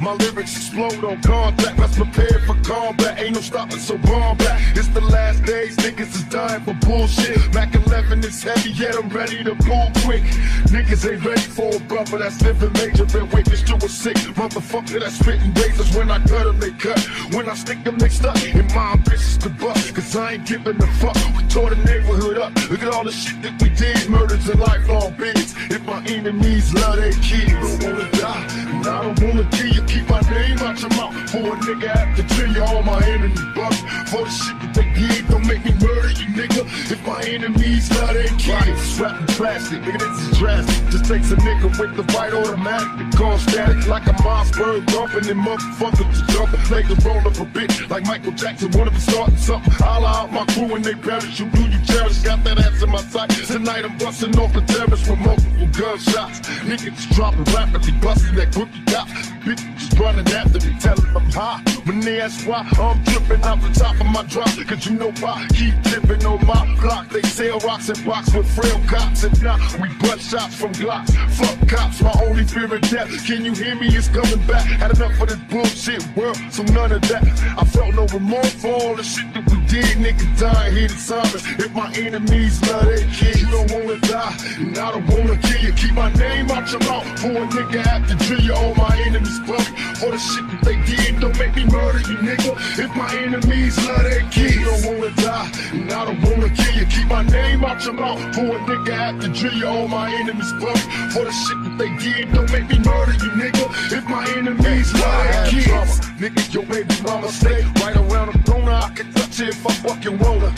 My lyrics explode on contact. Let's prepare for combat. Ain't no stopping, so bomb back. It's the last days, niggas is dying for bullshit. Mac 11 is heavy, yet I'm ready to pull quick. Niggas ain't ready for a brother that's living major. Been witness to a sick motherfucker that's spitting razors. When I cut them, they cut. When I stick them, they stuck. And my ambitions to bust, cause I ain't giving a fuck. We tore the neighborhood up. Look at all the shit that we did. Murders and lifelong bids. If my enemies love their kids, don't wanna die. And I don't wanna kill you. Keep my name out your mouth. For a nigga to tell you all my enemies buck. For the shit that they did, don't make me murder you, nigga. If my enemies love their kids, in plastic, nigga, this is drastic. Just takes a nigga with the right automatic to call static like a Mossberg dumping them motherfuckers to jump and make the roll up a bit like Michael Jackson. Wanna be starting something? I'll out my crew and they perish. You do you cherish? Got that ass in my sight. Tonight I'm busting off the terrace with multiple gunshots. Niggas dropping rapidly, busting that rookie cop. Bitches running after me, telling them high. When they ask why, I'm dripping off the top of my drop. Cause you know why? Keep dipping on my block. They sell rocks and box with frail cops. And now we butt shots from Glocks. Fuck cops, my only fear of death. Can you hear me? It's coming back. Had enough of this bullshit world, so none of that. I felt no remorse for all the shit that we did. Niggas dying here to silence. If my enemies love their kids, you don't wanna die. And I don't wanna kill you. Keep my name out your mouth. For a nigga have to drill you. All my enemies fuck. For the shit that they did, don't make me murder you, nigga. If my enemies love their kids, you don't wanna die. And I don't wanna kill you. Keep my name out your mouth. For a nigga have to drill you. All my enemies fuck. For the shit that they did, don't make me murder you, nigga. If my enemies love their kids. Nigga, your baby mama stay right around the corner. I can touch it if I fucking wanna.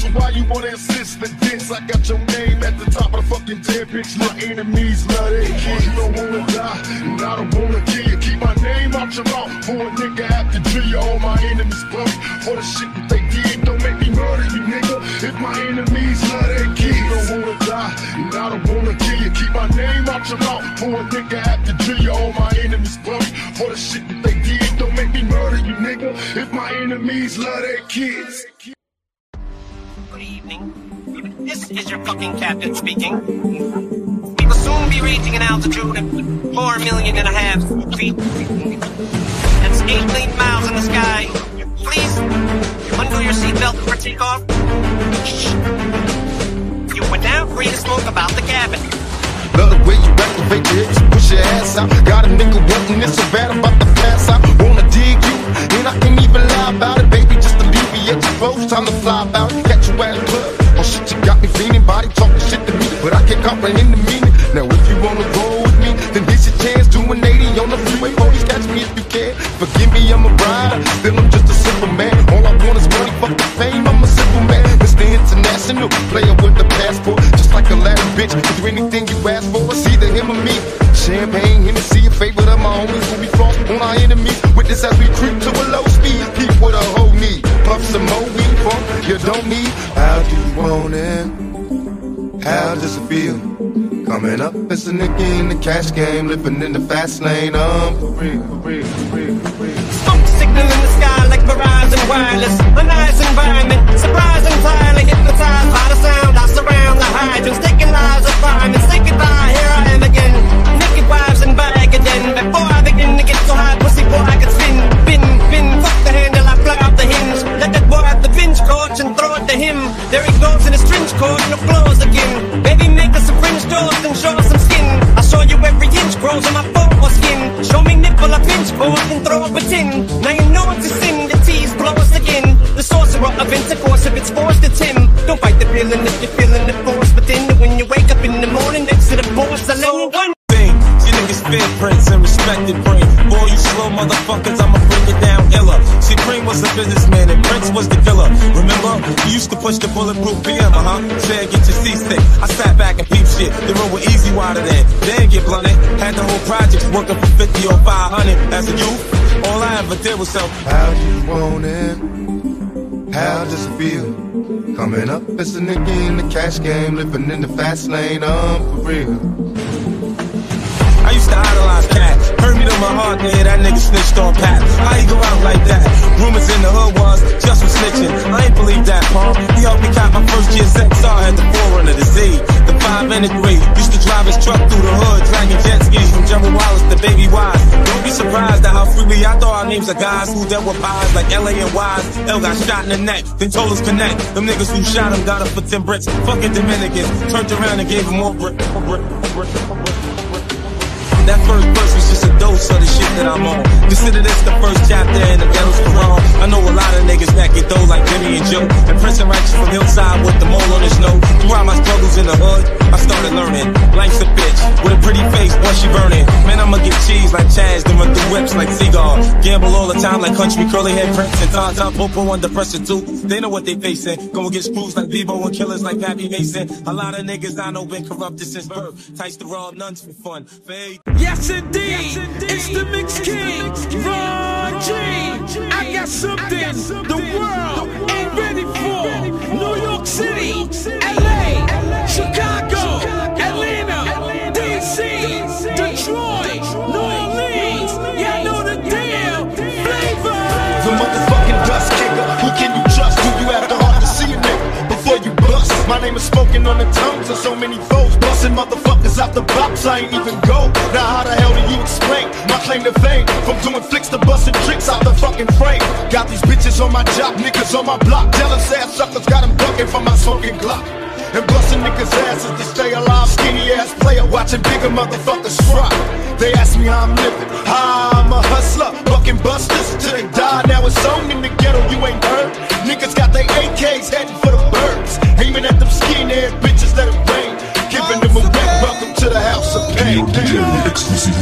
So why you wanna insist the dance? I got your name at the top of the fucking dead bitch. My enemies love their kids. You don't wanna die, and I don't wanna kill. Keep my name out your mouth. For a nigga to drill you. All my enemies fuck. For the shit that they did, don't make me murder you, nigga. If my enemies love their kids, you don't wanna die, and I don't wanna kill you. Keep my name out your mouth. For a nigga to drill you. All my enemies fuck. For the shit that they did, don't make me murder you, nigga. If my enemies love their kids. Good evening. This is your fucking captain speaking. We will soon be reaching an altitude of four million and a half feet. That's eight million miles in the sky. Please undo your seatbelt for takeoff. You are now free to smoke about the cabin. Love the way you activate your hips, push your ass out. Got a nigga wanting it so bad, about to pass out. Wanna dig you, and I can't even lie about it, baby. Just alleviate your flows, time to fly about it. But I can't comprehend the meaning. Now if you wanna roll with me, then here's your chance. Doing 80 on the freeway, police catch me if you can. Forgive me, I'm a rider, still I'm just a simple man. All I want is money, fuck the fame, I'm a simple man. Mr. International, player with the passport, just like a Latin bitch. Do anything you ask for, it's either him or me. Champagne, Hennessy, a favorite of my homies who be frost on our enemies. Witness as we creep to a low speed, peep with a whole knee. Puff some more weed from you don't need. How do you want it? How does it feel? Coming up as a nigga in the cash game, living in the fast lane. Um, for real, for real, for real, for real. Smoke signal in the sky like Verizon Wireless. A nice environment, surprising, entirely hypnotized by the sound. I surround the hydrants, taking lives of firemen. Say goodbye, here I am again. Naked wives and bag again. Before I begin to get so high, There he goes in his trench coat, the clothes again. Baby, make us some French toast and show us some skin. I show you every inch grows on my foreskin. Show me nipple, a pinch fork and throw up a tin. Now you know it's a sin, the tease blow us again. The sorcerer of intercourse, if it's forced, it's him. Don't fight the feeling if you're feeling the force. But then when you wake up in the morning next to the porcelain, one thing. See niggas fingerprints and respected brain. Boy, you slow motherfuckers, I'ma bring it down iller. Cream was a businessman You used to push the bulletproof BM, uh huh. Say, get your seasick. I sat back and peep shit. The road was easy wider than. Then get blunted. Had the whole project working for 50 or 500 as a youth. All I ever did was sell. How you want it? How does it feel? Coming up as a nigga in the cash game, living in the fast lane, um, for real. I used to idolize Cat. Hurt me to my heart, nigga. That nigga snitched on Pat. How he go out like that? Rumors in the hood was just for snitching. I ain't believe that, Paul. He helped me cop my first year sex XR at the forerunner, the Z. The 5 and the 3. Used to drive his truck through the hood, dragging jet skis from General Wallace to Baby Wise. Don't be surprised at how freely I throw our names of guys who dealt with pies like LA and Wise. L got shot in the neck, then told us connect. Them niggas who shot him got him for 10 bricks. Fucking Dominicans. Turned around and gave him more brick. That first verse was just a dose of the shit that I'm on. Consider this the first chapter in the ghetto's Quran. I know a lot of niggas that get those like Jimmy and Joe. And Prince and Righteous from Hillside with the mole on his nose. Throughout my struggles in the hood, I started learning. Life's a bitch with a pretty face once she burning. Man, I'ma get cheese like Chaz, then run through whips like Seagull. Gamble all the time like country curly head Prince and Tom Tom Popo under pressure too. They know what they facing. Gonna get screws like Bebo and killers like Pappy Mason. A lot of niggas I know been corrupted since birth. Tights to rob nuns for fun. Fade. Yes, indeed. It's the Mix King, Ron G. I got something the world ain't ready for. New York City, LA, Chicago, My name is spoken on the tongues of so many foes. Busting motherfuckers out the box, I ain't even go. Now how the hell do you explain my claim to fame? From doing flicks to busting tricks out the fucking frame. Got these bitches on my job, niggas on my block. Jealous ass suckers got them ducking from my smoking Glock. And busting niggas' asses to stay alive. Skinny ass player watching bigger motherfuckers drop. They ask me how I'm living. I'm a hustler, bucking busters till they die. Now it's on in the ghetto, you ain't heard. Niggas got their AKs heading for the birds. Aiming at them skinny ass bitches, let it rain. Giving them a welcome to the house of pain.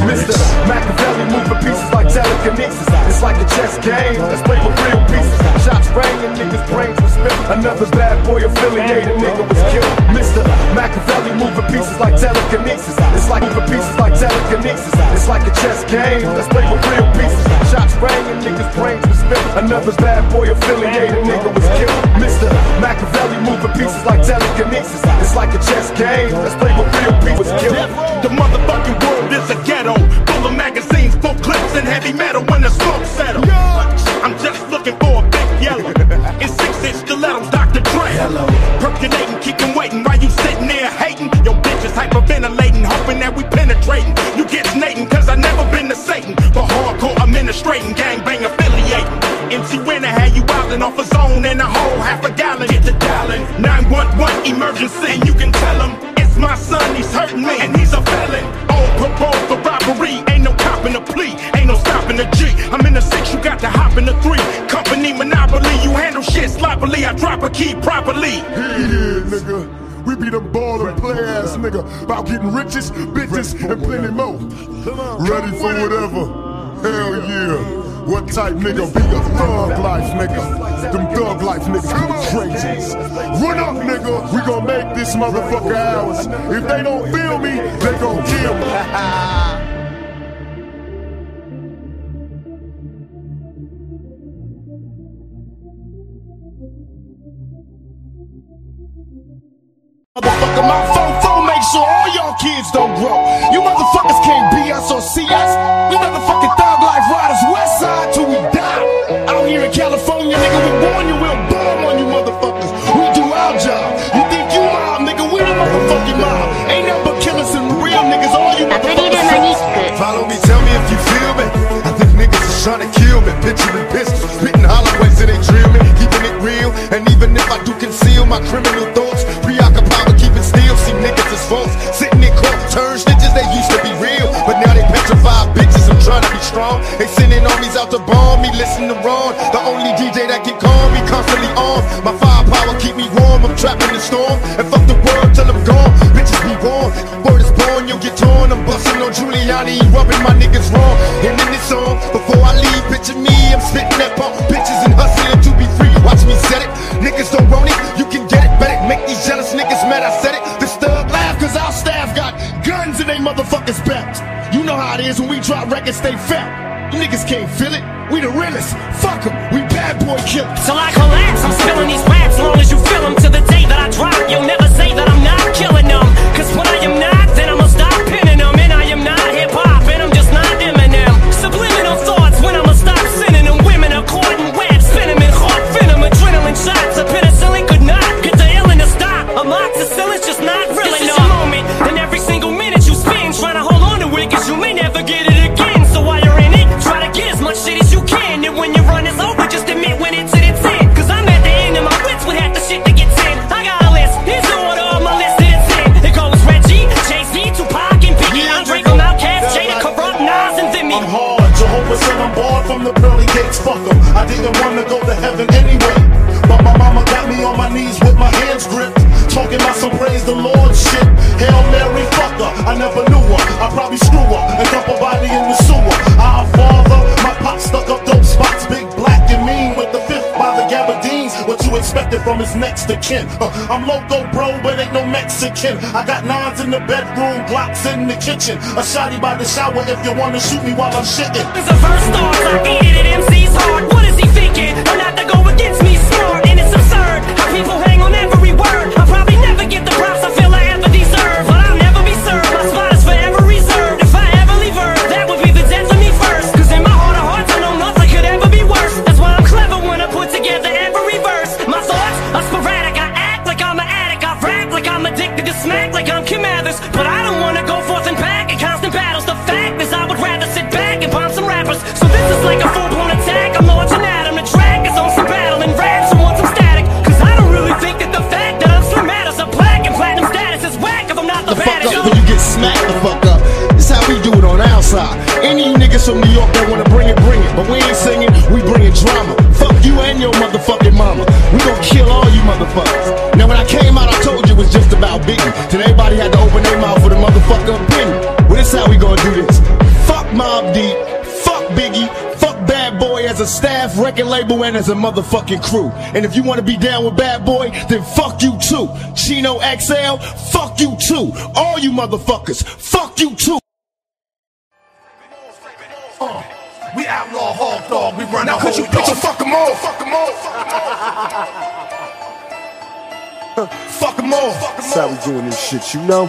Mr. Machiavelli moving pieces like telekinesis. It's like a chess game. Let's play with real pieces. Shots rang and niggas' brains were split. Another bad boy affiliated nigga was killed. Mr. Machiavelli moving pieces like telekinesis. It's like moving pieces like telekinesis. It's like a chess game. Let's play with real pieces. Shots rang and niggas' brains were split. Another bad boy affiliated nigga was killed. Mr. Machiavelli moving pieces like telekinesis. It's like a chess game. Let's play with real pieces. Killed. The motherfucking world is a ghetto. Full of magazines, full clips, and heavy metal when the smoke settle. I'm just looking for a big yellow. [laughs] In six-inch stilettos, Dr. Dre. Percolating, keep waiting. While you sitting there hating? Your bitch is hyperventilating, hoping that we penetrating. You get snating, cause I never been to Satan. For hardcore administrating, gangbang affiliating. MC Winner had you wildin' off a zone and a whole half a gallon. Get the dialing, 911 emergency And you can tell him it's my son, he's hurting me, and he's a felon. On parole for robbery, ain't no copping a plea, ain't no stopping the G. I'm in the six, you got to hop in the three. Company monopoly, you handle shit sloppily, I drop a key properly. Yeah, nigga. We be the ballin' play ass nigga about getting riches, bitches, and plenty more. Ready for whatever. Hell yeah. What type nigga be a thug life nigga? Them thug life niggas be crazy. Run up nigga, we gon' make this motherfucker ours. If they don't feel me, they gon' kill me. Motherfucker, my phone make sure all y'all kids don't grow. Trying to kill me. Picturing pistols, spitting hollow ways and they drill me. Keeping it real, and even if I do conceal my criminal thoughts, preoccupied with keeping still. See niggas is false, sitting in court, turn snitches. They used to be real, but now they petrified bitches. I'm trying to be strong. They sending armies out to bomb me. Listen to Ron, the only DJ that can calm me, constantly on. My firepower keep me warm. I'm trapped in the storm, and fuck the world till I'm gone. Bitches be warm. Word is born, you'll get torn. I'm busting on Giuliani, rubbing my niggas wrong. And in this song, before I leave, picture me, I'm spitting that pump. Bitches and hustling to be free. Watch me set it. Niggas don't want it, you can get it. Bet it make these jealous niggas mad. I said it. This thug laugh, cause our staff got guns in they motherfuckers' belts. You know how it is when we drop records, they felt. You niggas can't feel it. We the realest. fuck 'em, we bad boy killer. Till I collapse, I'm spilling these raps long as you feel them. To the day that I drop, you'll never say that I'm not kin. Uh, [laughs] I'm loco, bro, but ain't no Mexican. I got nines in the bedroom, Glocks in the kitchen. A shotty by the shower if you wanna shoot me while I'm shitting. It's a verse starts, I eat it at MC's heart. What is he thinking? Niggas from New York that wanna bring it, bring it. But we ain't singing, we bringing drama. Fuck you and your motherfucking mama. We gon' kill all you motherfuckers. Now when I came out, I told you it was just about Biggie. Then everybody had to open their mouth for the motherfucker opinion. Well, this how we gonna do this. Fuck Mobb Deep. Fuck Biggie. Fuck Bad Boy as a staff, record label, and as a motherfucking crew. And if you wanna be down with Bad Boy, then fuck you too. Chino XL, fuck you too. All you motherfuckers, shit, you know?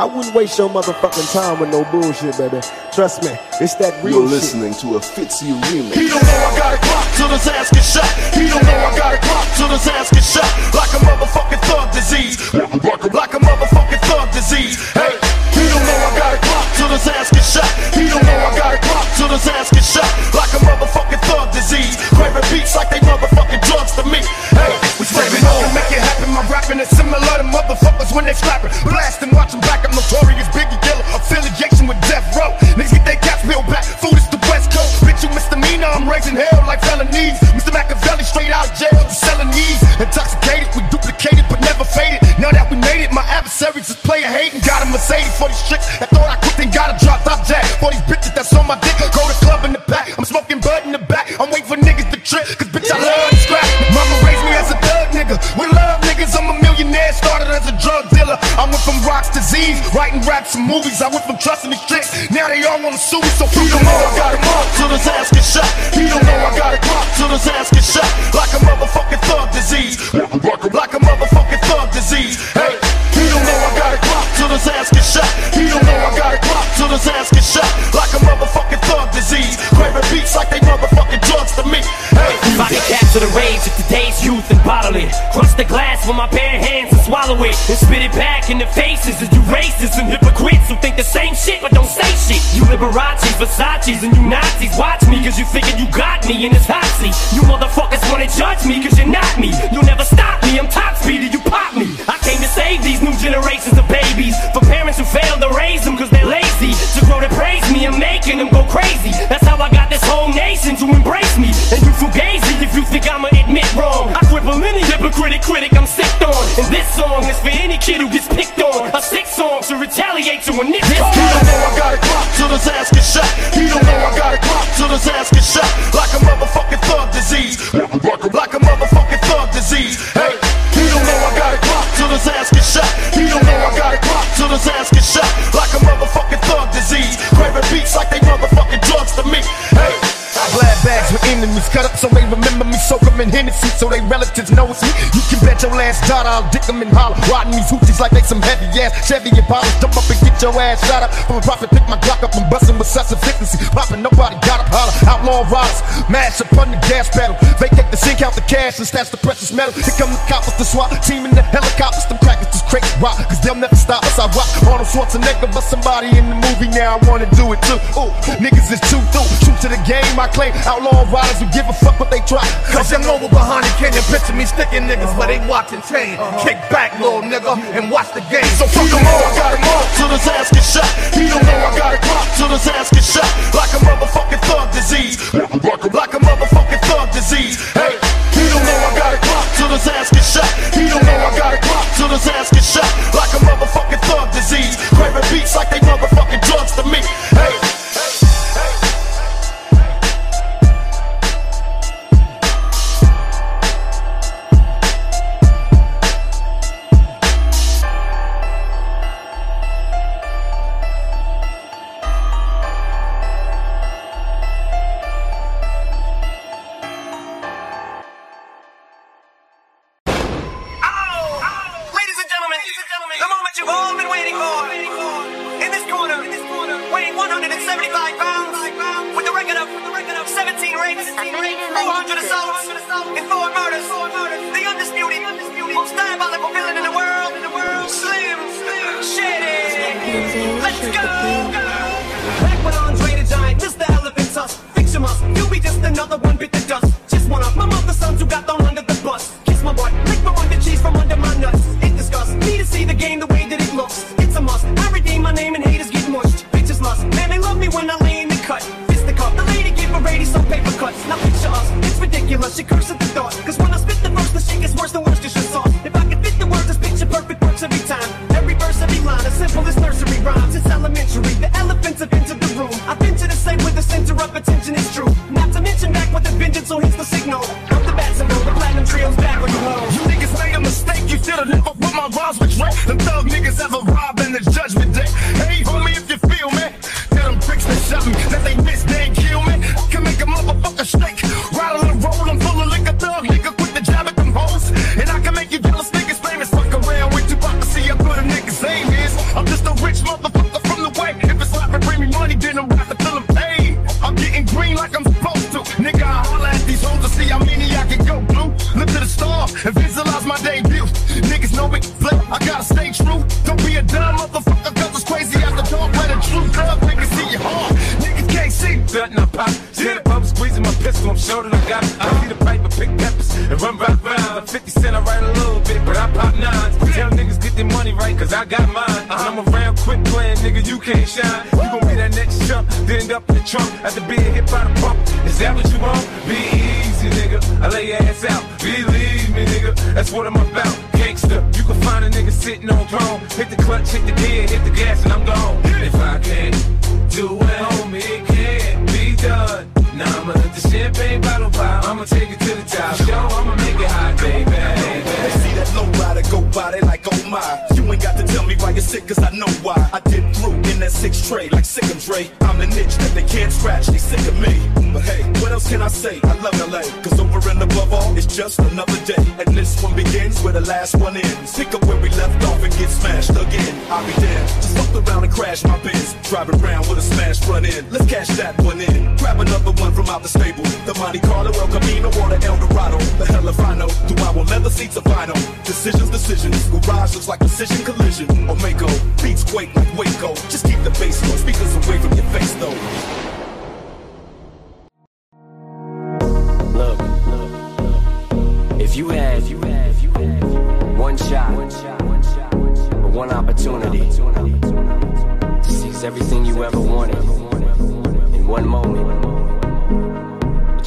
I wouldn't waste your motherfucking time with no bullshit, baby. Trust me, it's that real You're shit. listening to a Fitzy remix. He don't know I got a clock till his ass get shot. He don't know I got a clock till his ass get shot. Like a motherfucking thug disease. Like a, like a motherfucking thug disease. Hey, he don't know I got a clock till his ass get shot. He don't know I got a clock till his ass get shot. Like a motherfucking thug disease. Craving beats like they motherfucking drugs to me. Hey, Screaming on to make it happen. My rapping is similar to motherfuckers when they slapping. Blasting, watch 'em back. I'm notorious Biggie killer. Affiliation with Death Row. Niggas get their caps peeled back. Food is the West Coast. Bitch, you misdemeanor. I'm raising hell like felonies. Mr. Machiavelli straight out of jail. Just selling these. Intoxicated, we duplicated but never faded. Now that we made it, my adversaries is player hating. Got a Mercedes for these tricks that thought I quit, then got a drop top jack. For these bitches that's on my dick. Go to club in the back. I'm smoking bud in the back. I'm waiting for niggas to trip. Cause bitch, I love I went from rocks to Z's. Writing raps and movies. I went from trusting these tricks. Now they all wanna sue me. So He don't know I got a clock till his ass get shot. He don't know I got a clock till his ass get shot. Like a motherfucking Capture the rage of today's youth and bottle it, crush the glass with my bare hands and swallow it, and spit it back in the faces of you racists and hypocrites who think the same shit but don't say shit. You Liberace's, Versace's, and you Nazis watch me cause you figured you got me in this hot seat. You motherfuckers wanna judge me cause you're not me. You'll never stop me, I'm top speed and you pop me. I came to save these new generations of babies for parents who failed to raise them cause they're lazy. To grow to praise me, I'm making them go crazy. That's how I got any hypocritic critic I'm sick on. And this song is for any kid who gets picked on. A sick song to retaliate to a nip He don't know I got a clock till his ass get shot. He don't know I got a clock till his ass get shot. Like a motherfucking thug disease. Like a, like a motherfucking thug disease. Hey, he don't know I got a clock till his ass get shot. He don't know I got a clock till his ass get shot. Like a motherfucking thug disease. Craving beats like they motherfucking drugs to me. Hey. I glad bags with enemies. Cut up so they remember them in Hennessy so they relatives know it's me. You can bet your last dollar I'll dick them and holler. Riding these hoochies like they some heavy ass Chevy Pollers. Jump up and get your ass shot up. From a profit, pick my Glock up and bustin' with such efficiency. Poppin', nobody got up, holler. Outlaw riders, mash up on the gas pedal. Vacate the sink, out the cash and stash the precious metal. Here come the coppers, the SWAT team in the helicopters. Them crackers just crazy rock, cause they'll never stop us. I rock Arnold Schwarzenegger, but somebody in the movie now I wanna do it too. Ooh, niggas is too through. True to the game, I claim outlaw riders who give a fuck what they try. Cause young over behind the canyon, picture me sticking niggas where they watching chain. Kick back, little nigga, and watch the game. So fuck know all. I got it marked till his ass get shot. He don't know I got it clocked till his ass get shot. Like a motherfucking thug disease. Like a, motherfucking thug disease. Hey, he don't know I got it clocked till his ass get shot. He don't know I got it clocked till his ass get shot. Like a motherfucking thug disease. Craving beats like they motherfucking drugs to me. Hey. See. Nothing I pop. See the pump squeezing my pistol. I'm sure that I got it. I see the pipe and pick peppers and run right round. 50 cent, I write a little bit, but I pop nines. Tell niggas get their money right, cause I got mine. And I'm around quick playing, nigga, you can't shine. You gon' be that next chump, then end up in the trunk after being hit by the pump. Is that what you want? Be easy, nigga. I lay your ass out. Believe me, nigga. That's what I'm about. Gangster, you can find a nigga sitting on throne. Hit the clutch, hit the gear, hit the gas, and I'm gone. If I can't do it, homie, it can't done. Now I'ma let the champagne bottle pop. I'ma take it to the top. Show, I'ma make it hot, baby. They see that low rider go by, they like, oh my. Got to tell me why you're sick, cause I know why. I did through in that six tray, like sick and Dre. I'm the niche that they can't scratch, they sick of me. But hey, what else can I say? I love LA, cause over and above all, it's just another day. And this one begins where the last one ends. Pick up where we left off and get smashed again. I'll be damned. Just fucked around and crash my Benz. Driving around with a smashed front end. Let's cash that one in. Grab another one from out the stable. The Monte Carlo, El Camino, or the El Dorado. The hell if I know. Do I want leather seats or vinyl? Decisions, decisions. Garage looks like precision collision. Or Maaco. Beats quake like Waco. Just keep the bass low. Speakers away from your face though. Look, if you had, you had, you had one shot, or one opportunity to seize everything you ever wanted in one moment,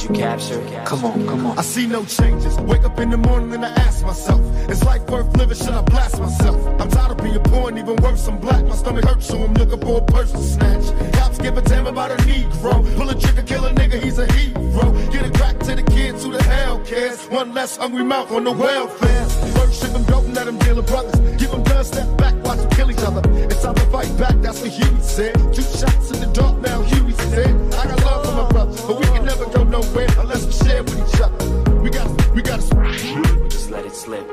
you capture? Come on, come on. I see no changes. Wake up in the morning and I ask myself, is life worth living? Should I blast myself? I'm tired of being poor and even worse, I'm black. My stomach hurts, so I'm looking for a purse to snatch. Cops give a damn about a Negro. Pull a trigger, kill a nigga, he's a hero. Get it crack to the kids who the hell cares. One less hungry mouth on the welfare. Worship them, don't let them deal with brothers. Give them guns, step back, watch them kill each other. It's time to fight back, that's what Huey said. Two shots in the dark now, Huey said. I got love for my brothers, but we can never go nowhere unless we share with each other. We got, we got to Just let it slip.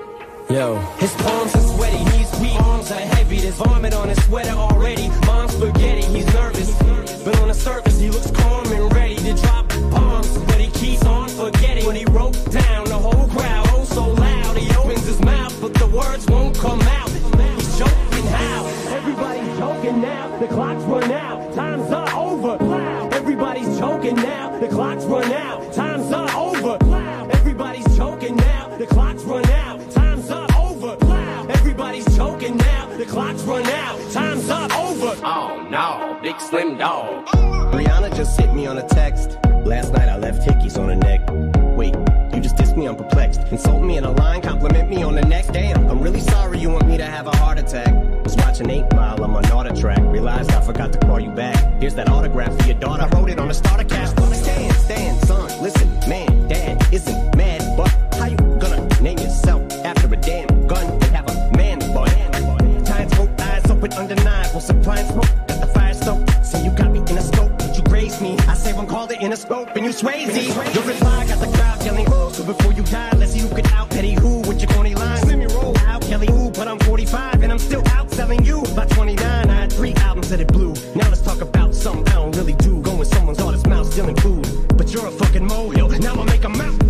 Yo. His palms are sweaty, knees weak, arms are heavy. There's vomit on his sweater already. Mom's spaghetti, he's nervous. But on the surface, he looks calm and ready to drop bombs. But he keeps on forgetting when he wrote down the whole crowd. Oh, so loud, he opens his mouth, but the words won't come out. He's joking how? Everybody's joking now. The clock's run out. Time's up over. Everybody's joking now. The clock's run out. Time's up over. Everybody's choking now. The clock's run out. Time's up over. Everybody's choking now. The clock's run out. Time's up over. Oh no, big slim dog. Brianna just hit me on a text. Last night I left hickeys on her neck. Wait, you just dissed me, I'm perplexed. Insult me in a line, compliment me on the next. Damn, I'm really sorry you want me to have a heart attack. Watching 8 Mile, I'm on auto track. Realized I forgot to call you back. Here's that autograph for your daughter. I wrote it on a starter cast. Stand, stand, son, listen, man, dad isn't mad, but how you gonna name yourself after a damn gun and have a man bun? Times hope, eyes open, undeniable, supplying smoke at the fire stove. So you got me in a scope, but you grazed me. I say one called it in a scope, and you swayzy. Your reply got the crowd yelling, oh, so before you die, let's see who can out Petty who with your corny lines. Slim your roll out, Kelly who, but I'm 45 and I'm still out selling you. By 29, I had three albums that it blew. Now let's talk about something I don't really do. Go in someone's artist mouth stealing food. But you're a fucking molehill. Now I'll make a mountain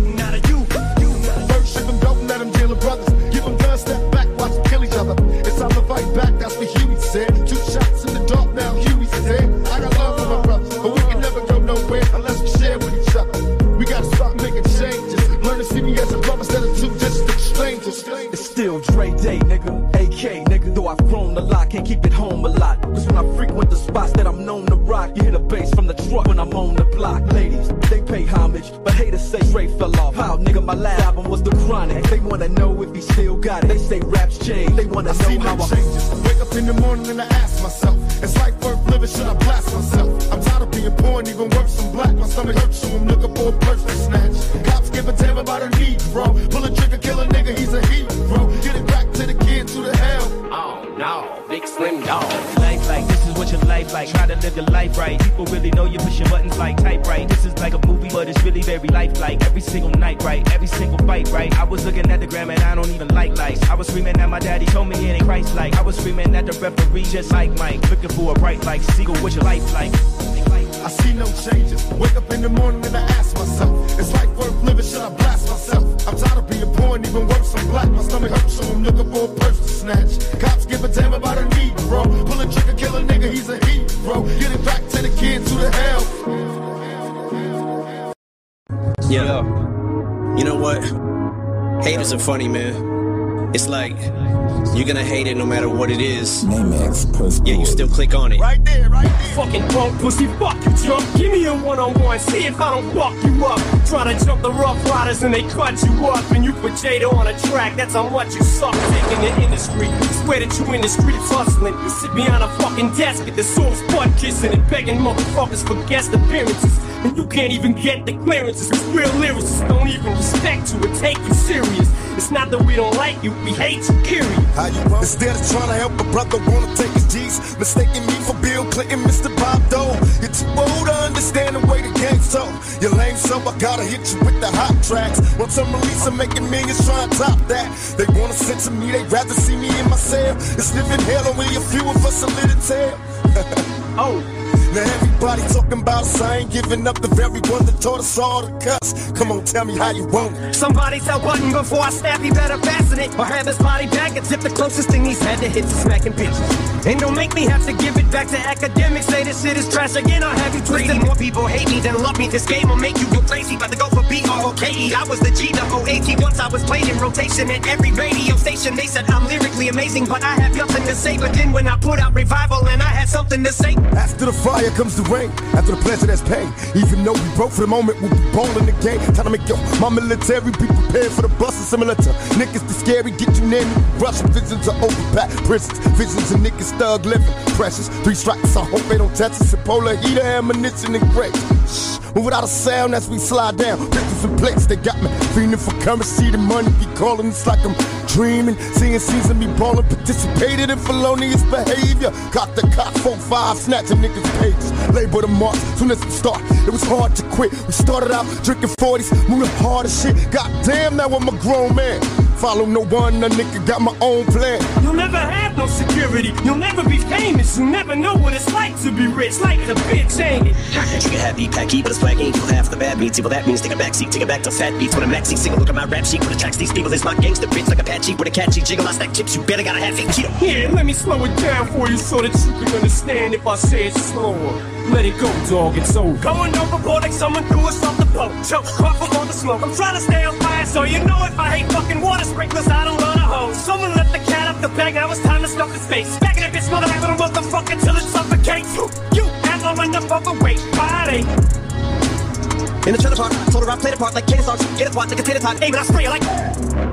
it is. Yeah, you still click on it. Right there, right there. Fucking punk pussy, fuck you, chump. Give me a one on one, see if I don't fuck you up. Try to jump the rough riders and they cut you up. And you put Jada on a track, that's how much you suck. Taking the industry, swear that you in the streets hustling. You sit behind a fucking desk at the source butt kissing and begging motherfuckers for guest appearances. And you can't even get the clearances. Cause real lyricists don't even respect you or take you serious. It's not that we don't like you, we hate you, period. How you want? Instead of trying to help a brother, wanna take his G's. Mistaking me for Bill Clinton, Mr. Bob Dole. You're too old to understand the way the game's so. You're lame, so I gotta hit you with the hot tracks. Once I'm released, I'm making millions trying to top that. They wanna censor me, they'd rather see me in my cell. It's living hell, only a few of us a little tell. oh. Now everybody talking about us, I ain't giving up the very one that taught us all to cuss. Come on, tell me how you want it. Somebody tell Button before I snap, he better fasten it. Or have his body back and tip the closest thing he's had to hit to smacking bitches. And don't make me have to give it back to academics. Say this shit is trash again, I'll have you twisted. More people hate me than love me. This game will make you go crazy. About to go for B-R-O-K-E. I was the G, the O-A-T. Once I was played in rotation at every radio station. They said I'm lyrically amazing, but I have nothing to say. But then when I put out Revival and I had something to say. After the fire comes the rain. After the pleasure, that's pain. Even though we broke for the moment, we'll be bowling the game. Time to make yo, my military be prepared for the buses. Similar to niggas, the scary, get you near me. Russian visions of overpacked prisons. Visions of niggas thug living. Precious, three strikes, I hope they don't touch us. Polar heater, ammunition, and grapes. Move without a sound as we slide down. Pictures and plates, they got me feeling for currency. The money be calling, it's like I'm dreaming. Seeing season me ballin', participated in felonious behavior. Got the cop 4-5, snatching niggas' pages. Labor the marks, soon as we start, it was hard to quit. We started out drinking 40s, moving hard as shit. God damn, now I'm a grown man. Follow no one, a nigga got my own plan. You'll never have no security. You'll never be famous. You'll never know what it's like to be rich. Like a bitch, ain't it? Trigger happy, packy, but it's swaggy. Feel half the bad beats. What that means? Take a backseat, take it back to fat beats with a maxi single. Look at my rap sheet. What attracts these people is my gangster bitch. Like Apache with a catchy jiggle. I stack chips. You better gotta have it. Keto. Here, let me slow it down for you so that you can understand if I say it slower. Let it go, dog, it's over. Going overboard like someone threw us off the boat. Choke, caught from all the smoke. I'm trying to stay on fire, so you know if I hate fucking water sprinklers, I don't run a hose. Someone let the cat out the bag, now it's time to stuff his face. Back in that bitch, mother, little motherfucker, till it suffocates. You have no enough of a weight, body. In the trailer park, told her I played a part like Katie Starks. Get it, watch like a tater tot. Aim and I spray it like.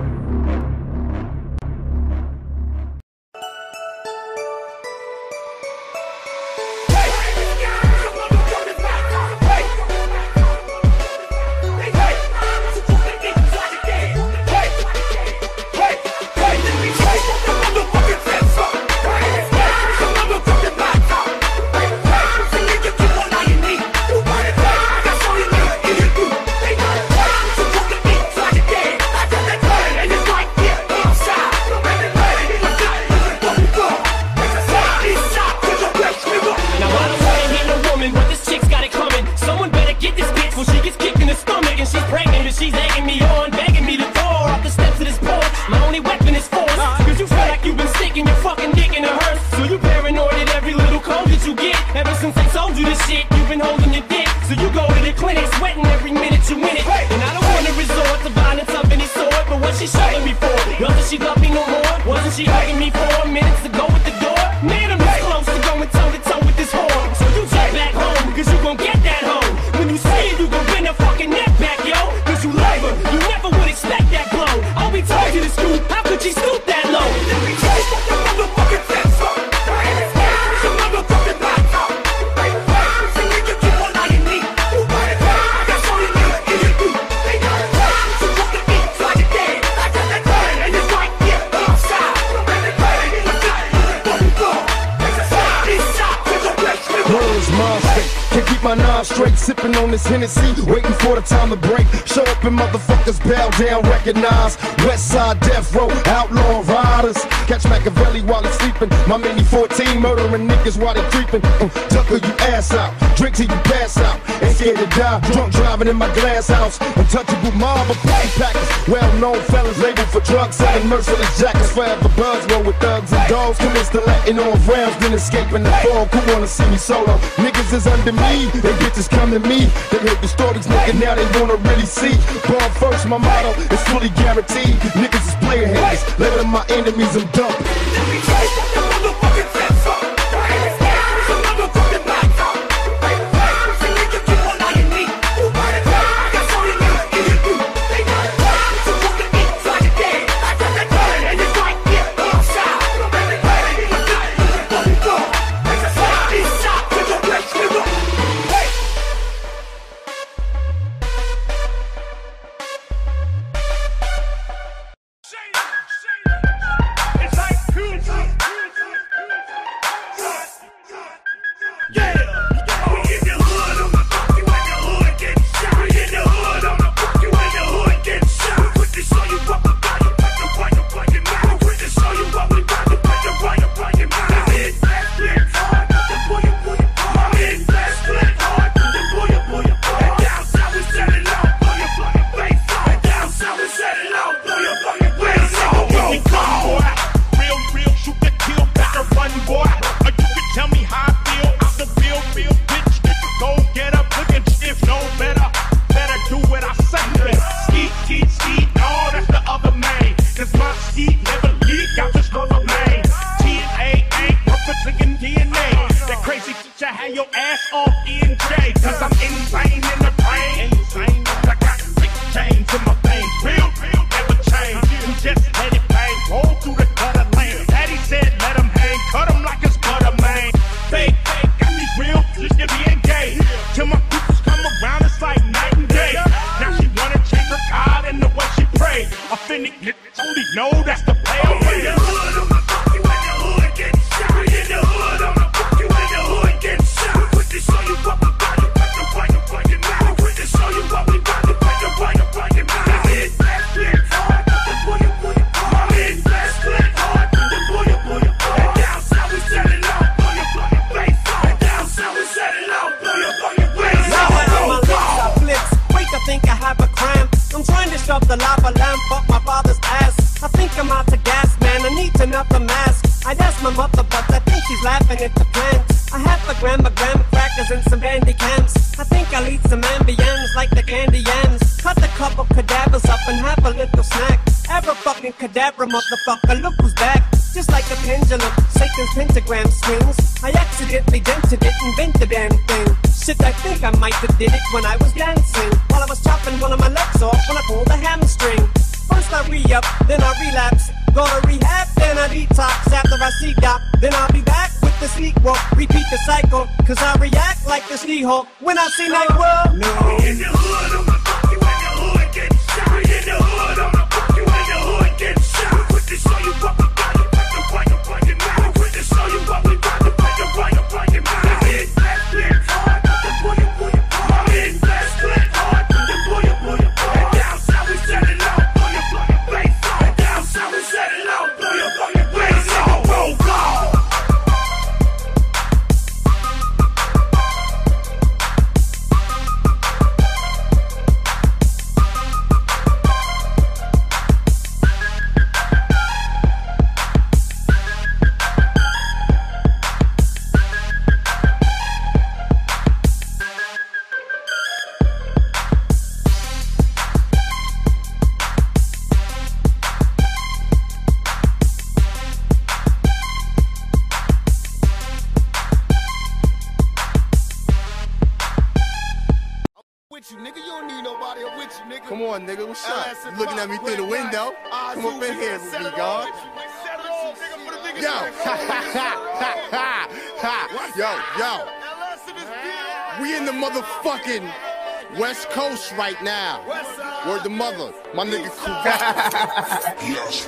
In my glass house. Untouchable mob of party packers. Well known fellas labeled for drugs, selling merciless jackets. Forever buzz, roll with thugs and dogs. Commence to letting off rounds, then escaping the fog. Who wanna see me solo? Niggas is under me, they bitches come to me. They heard the stories, nigga, now they wanna really see. Born first, my motto is fully guaranteed. Niggas is player haters, living my enemies, I'm dumping.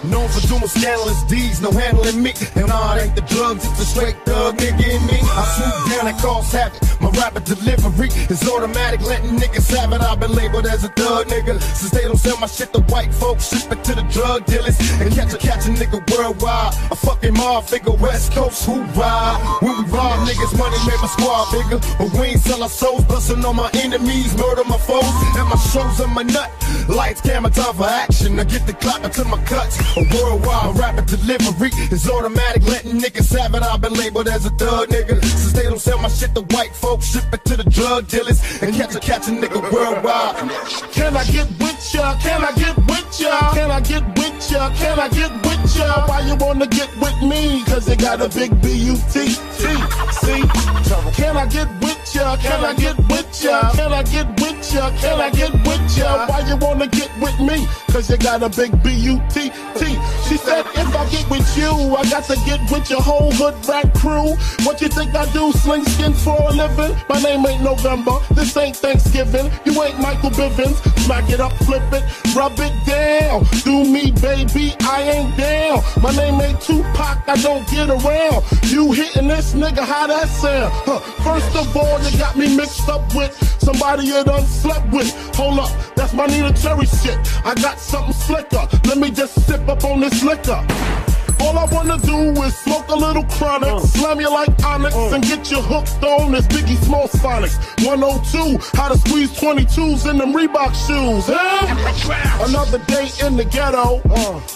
Known for doing scandalous deeds, no handling me. And nah, it ain't the drugs, it's the straight thug nigga in me. I swoop down and cause havoc. My rapid delivery is automatic, letting niggas have it. I've been labeled as a thug nigga. Since they don't sell my shit to white folks, ship it to the drug dealers. And catch a catch a nigga worldwide. A fucking mob figure, West Coast, who ride? Niggas, money made my squad bigger. But we ain't sell our souls, busting on my enemies, murder my foes. And my shows on my nut. Lights, camera, time for action. I get the clock until my cuts. A worldwide rapid delivery is automatic, letting niggas have it. I've been labeled as a thug nigga. Since they don't sell my shit to white folks, ship it to the drug dealers. And catch a catch a nigga worldwide. Can I get with ya? Can I get with ya? Can I get with ya? Can I get with ya? Why you wanna get with me? Cause they got a big B-U-T-T. See? Can I get with ya? Can I get with ya? Can I get with ya? Can I get with ya? Why you wanna get with me? Cause you got a big B-U-T-T. She said if I get with you, I got to get with your whole hood rat crew. What you think I do? Sling skins for a living? My name ain't November. This ain't Thanksgiving. You ain't Michael Bivins. Smack it up, flip it, rub it down. Do me, baby, I ain't down. My name ain't Tupac, I don't get around. You hitting this nigga, how that sound? Huh. First of all, you got me mixed up with somebody you done slept with. Hold up, that's my Neneh Cherry shit. I got something slicker. Let me just sip up on this liquor. All I wanna do is smoke a little chronic, slam you like Onyx, and get you hooked on this Biggie Small Sonics. 102, how to squeeze 22s in them Reebok shoes. Huh? Another day in the ghetto.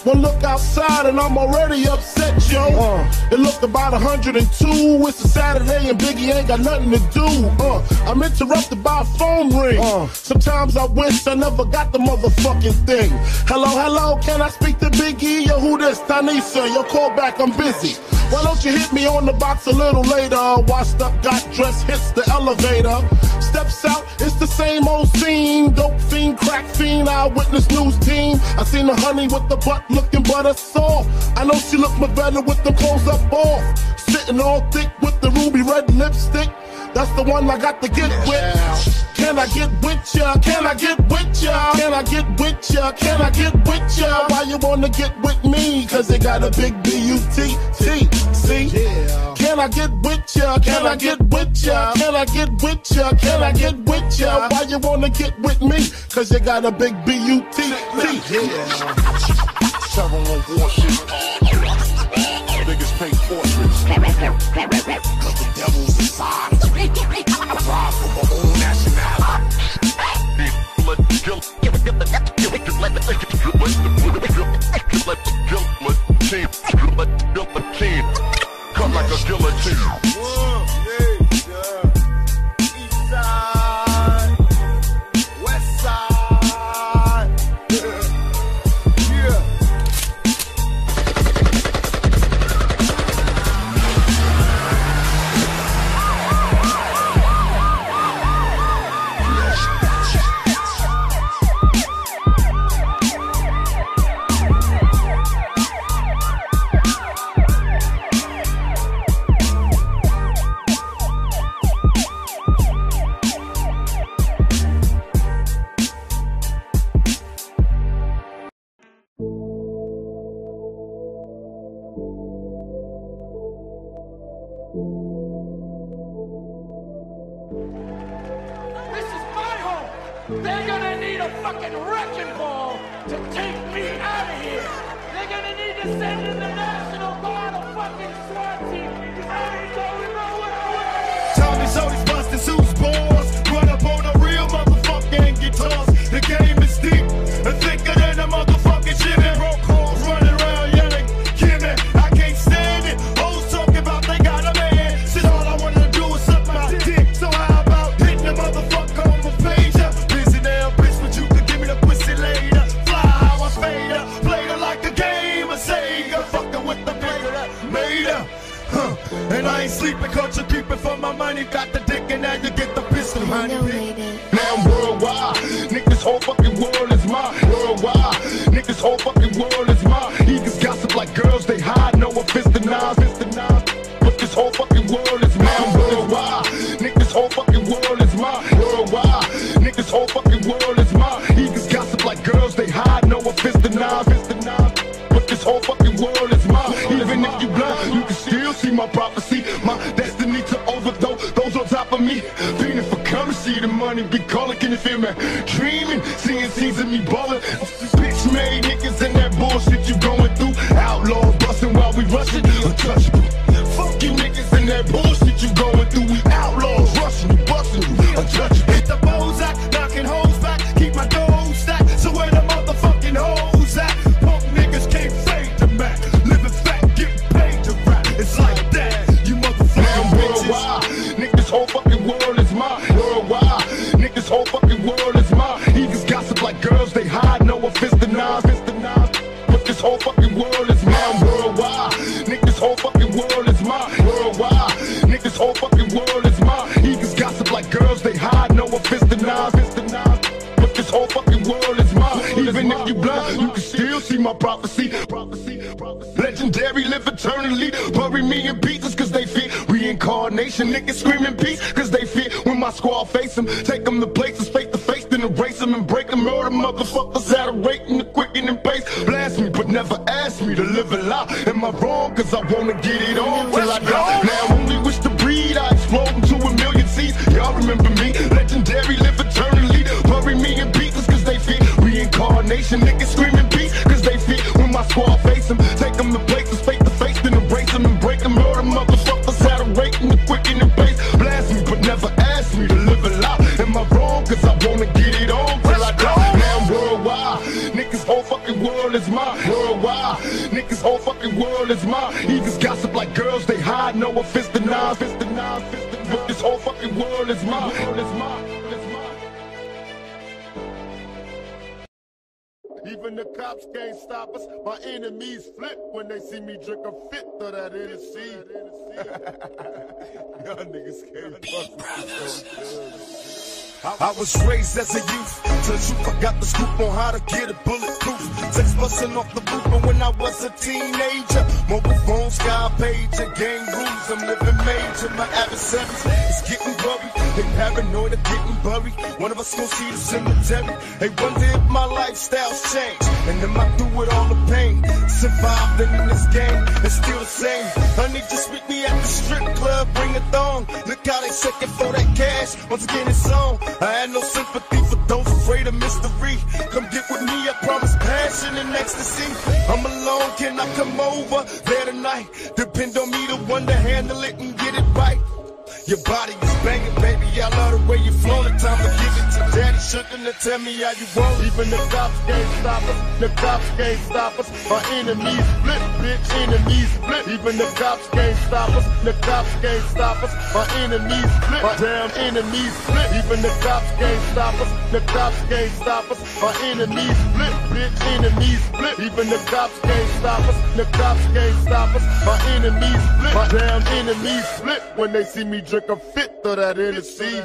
One look outside and I'm already upset, yo. It looked about 102. It's a Saturday and Biggie ain't got nothing to do. Uh, I'm interrupted by a phone ring. Sometimes I wish I never got the motherfucking thing. Hello, hello, can I speak to Biggie? Yo, who this? Tanisha, call back, I'm busy. Why don't you hit me on the box a little later? Washed up, got dressed, hits the elevator. Steps out, it's the same old scene. Dope fiend, crack fiend, eyewitness news team. I seen the honey with the butt looking butter soft. I know she look my better with the clothes up off. Sitting all thick with the ruby red lipstick. That's the one I got to get with. Can I get with ya? Can I get with ya? Can I get with ya? Can I get with ya? Why you wanna get with me? Cause they got a big B-U-T-T. See? Can I get with ya? Can I get with ya? Can I get with ya? Can I get with ya? Why you wanna get with me? Cause you got a big. Several on shit paint portraits. Cause the devil's inside us. Arrive from our own nationality. Blood guilt. Cut like a guillotine. When they see me drink a fifth of that Hennessy. [laughs] Y'all niggas can't [laughs] fuck. I was raised as a youth till you forgot the scoop on how to get it bulletproof. Sex busting off the roof, and when I was a teenager, mobile phone, sky page, and gang rules. I'm living major. My adversaries is getting worried. They paranoid of getting buried. One of us gon' see the cemetery. They wonder if my lifestyle's changed, and am I through with all the pain? Survived in this game, it's still the same. Honey, just meet me at the strip club, bring a thong. Look how they shaking for that cash. Once again, it's on. I had no sympathy for those afraid of mystery. Come get with me, I promise passion and ecstasy. I'm alone, can I come over there tonight? Depend on me the one to handle it and get it right. Your body is banging, baby. I love the way you flow. The time to give it to daddy. Shouldn't have tell me how you want. Even the cops can't stop us. The cops can't stop us. My enemies flip, bitch. Enemies flip. Even the cops can't stop us. The cops can't stop us. My enemies flip. My damn enemies flip. Even the cops can't stop us. The cops can't stop us. My enemies flip, bitch. Enemies flip. Even the cops can't stop us. The cops can't stop us. My enemies flip. My damn enemies flip when they see me drink a fifth of that Hennessy. [laughs]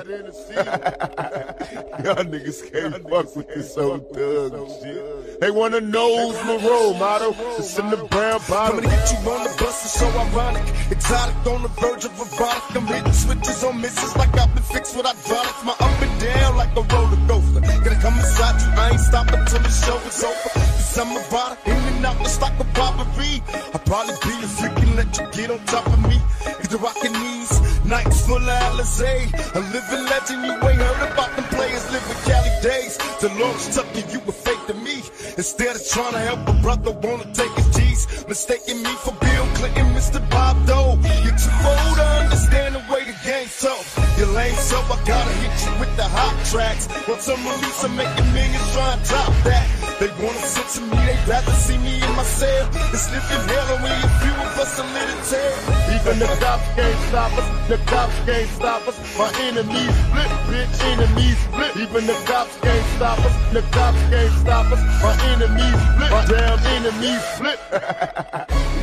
Y'all niggas can't fuck with this old thug shit. They wanna know who's my role model. It's in the brown bottle. Coming to hit you on the bus is so ironic. Exotic on the verge of erotic. I'm hitting switches on misses like I've been fixed with hydraulics. My up and down like a roller Gonna come inside you, I ain't stopping till the show is over. Cause I'm a rider, in and out just like a robbery. I'll probably be a freak and let you get on top of me. Cause the rockin' knees, nights full of Alizé. A living legend, you ain't heard about them players living Cali days. The Lord's tucking you with faith to me. Instead of trying to help a brother, wanna take his G's. Mistaking me for Bill Clinton, Mr. Bob Dole. You're too old to understand the way the game's tough. You're lame, so I gotta hit you with the hot tracks. Want some release, I'm making millions trying to top that. They wanna sit to me, they'd rather see me in my cell. It's living hell, only a few of us a little tell. Even the cops can't stop us. The cops can't stop us. My enemies split, bitch. Enemies split. Even the cops can't stop us. The cops can't stop us. My enemies split. My damn enemies split.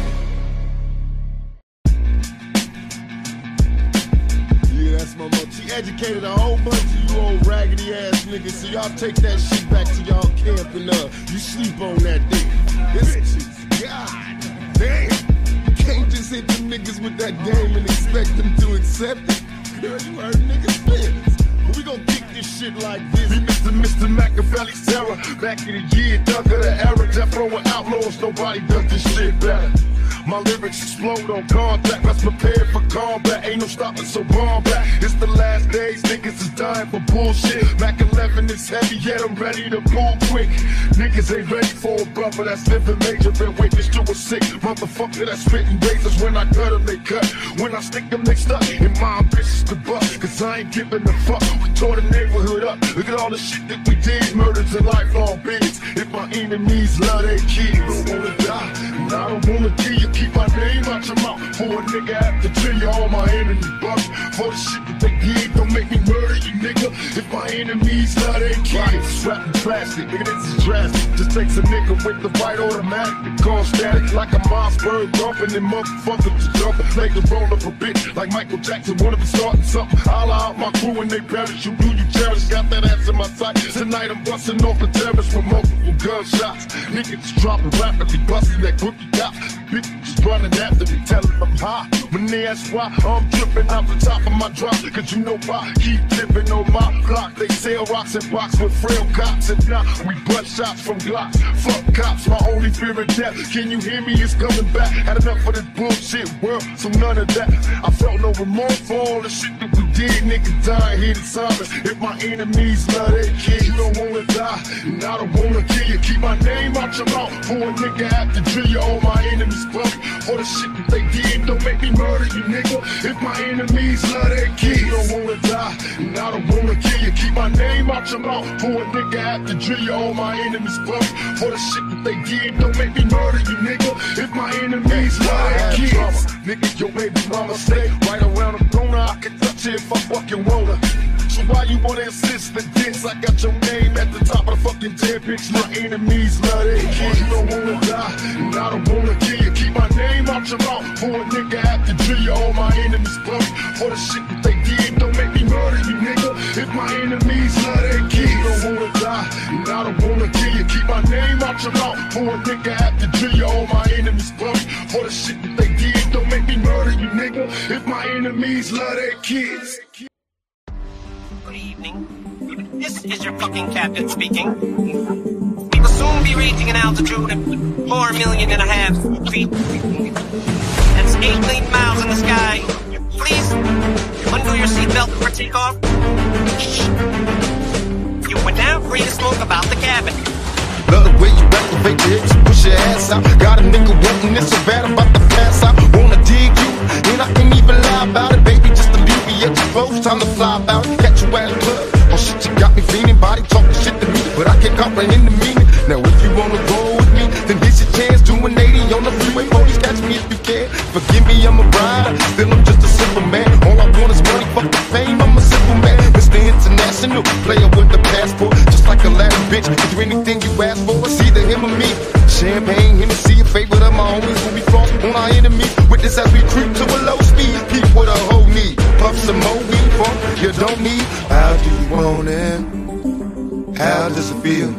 [laughs] that's my mother. She educated a whole bunch of you old raggedy ass niggas. So y'all take that shit back to y'all camp and uh, you sleep on that dick. Bitches, god damn. You can't just hit them niggas with that game and expect them to accept it. Girl, you hurt niggas' feelings. We gon' kick this shit like this. Be Mr. Mr. Machiavelli's terror. Back in the year, dunk of the era. Death row with outlaws, nobody does this shit better. My lyrics explode on contact. Let's for combat. Ain't no stopping, so bomb back. It's the last days, niggas is dying for bullshit. Mac 11 is heavy, yet I'm ready to pull quick. Niggas ain't ready for a brother that's living major. Been witness to a sick motherfucker that's spitting razors. When I cut them, they cut. When I stick them, they stuck. And my ambitions to bust, cause I ain't giving a fuck. We tore the neighborhood up. Look at all the shit that we did. Murders and lifelong beats. If my enemies love their kids, don't wanna die. And I don't wanna kill you. Keep my name out your mouth. For a nigga have to tell you all my enemies buck. For the shit that they did, don't make me murder you, nigga. If my enemies love their kids, wrapped in plastic, nigga, this is drastic. Just takes a nigga with the right automatic to call static like a Mossberg dumping and motherfuckers just jumping. Make the roll up a bitch like Michael Jackson. Wanna be starting something? I'll out my crew and they perish. You do you cherish? Got that ass in my sight. Tonight I'm busting off the terrace with multiple gunshots. Niggas dropping rapidly, busting that you got. Bitches running after me, telling them high. When they ask why I'm tripping off the top of my drop, cause you know why. Keep tipping on my block. They sell rocks and box with frail cops, and now we butt shots from Glocks. Fuck cops, my only fear of death. Can you hear me? It's coming back. Had enough of this bullshit world, so none of that. I felt no remorse for all the shit that we did. Niggas dying here to silence. If my enemies love their kids, you don't wanna die, and I don't wanna kill you. Keep my name out your mouth. For a nigga have to drill you. All my enemies fuck for the shit that they did. Don't make me murder you, nigga. If my enemies love their kids, you don't wanna die, and I don't wanna kill you. Keep my name out your mouth. For a nigga have to drill you. All my enemies fuck for the shit that they did. Don't make me murder you, nigga. If my enemies love their kids, nigga, your baby mama stay right around the corner. I can touch it if I fucking wanna. So why you wanna insist the dance? I got your name at the top of the fucking dead bitch. My enemies love their kids. You don't wanna die, and I don't wanna kill you. Keep my name out your mouth. For a nigga to drill you. All my enemies fuck for the shit that they did. Don't make me murder you, nigga. If my enemies love their kids, you don't wanna die, and I don't wanna kill you. Keep my name out your mouth. For a nigga to drill you. All my enemies fuck for the shit that they did. Don't make me murder you, nigga. If my enemies love their kids. Evening. This is your fucking captain speaking. We will soon be reaching an altitude of four million and a half feet. That's eight million miles in the sky. Please undo your seatbelt for takeoff. You are now free to smoke about the cabin. Love the way you activate your hips, push your ass out. Got a nigga wanting this so bad, about to pass out. Wanna dig you, and I can't even lie about it, alleviate your time to fly about. Catch you at a club. Oh shit, you got me feeling, body talking shit to me, but I can't comprehend the meaning. Now if you wanna roll with me, then this your chance. Doing 80 on the freeway, police catch me if you can. Forgive me, I'm a rider, still I'm just a simple man. All I want is money, fuck the fame, International, player with the passport, just like a last bitch. Is there anything you ask for? It's either him or me. Champagne, Hennessy, a favorite of my homies when we cross on our enemies. Witness as we creep to a low speed. Keep what a hoe. Puff some more weed from you don't need. How do you want it? How does it feel?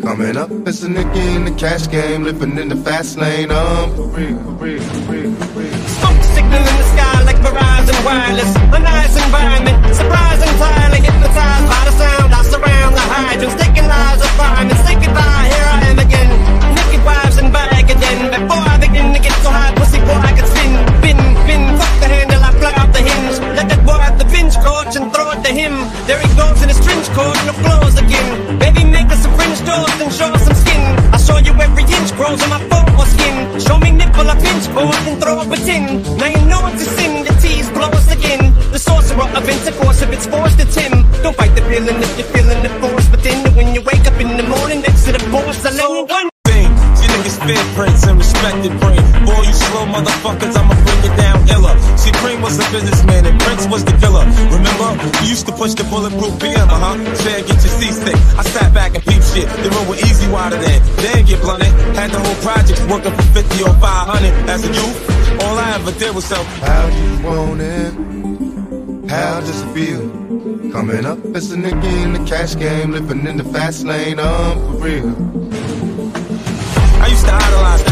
Coming up as a nigga in the cash game, living in the fast lane. Um, for real, for real, for real, for real. Smoke signal in the sky Verizon wireless, a nice environment. Surprised entirely hypnotized by the sound. I surround the hydrants, taking lies of firemen. Thinking by here I am again. Naked wives and back again. Before I begin to get so high, pussy boy, I could spin, spin, spin. Fuck the handle, I plug out the hinge. Let that boy out the bench coach and throw it to him. There he goes in his trench coat, no clothes again. Baby, make us some fringe toast and show us some skin. I show you every inch grows on my foreskin. Show me nipple, I pinch pose and throw up a tin. Now you know it's a sin seas blow us again. The sorcerer of intercourse, if it's forced, to him. Don't fight the feeling if you're feeling the force But then when you wake up in the morning next to the force, I let one thing. You niggas fear prints and respected brain. Boy, you slow motherfuckers, I'ma bring it down. Cream was a businessman and Prince was the killer. Remember, We used to push the bulletproof BM, uh huh. Said get your seasick. I sat back and peep shit. The road was easy wider than. Then get blunted. Had the whole project working for 50 or 500 as a youth. All I ever did was sell. How do you want it? How does it feel? Coming up as a nigga in the cash game, living in the fast lane, I'm for real. I used to idolize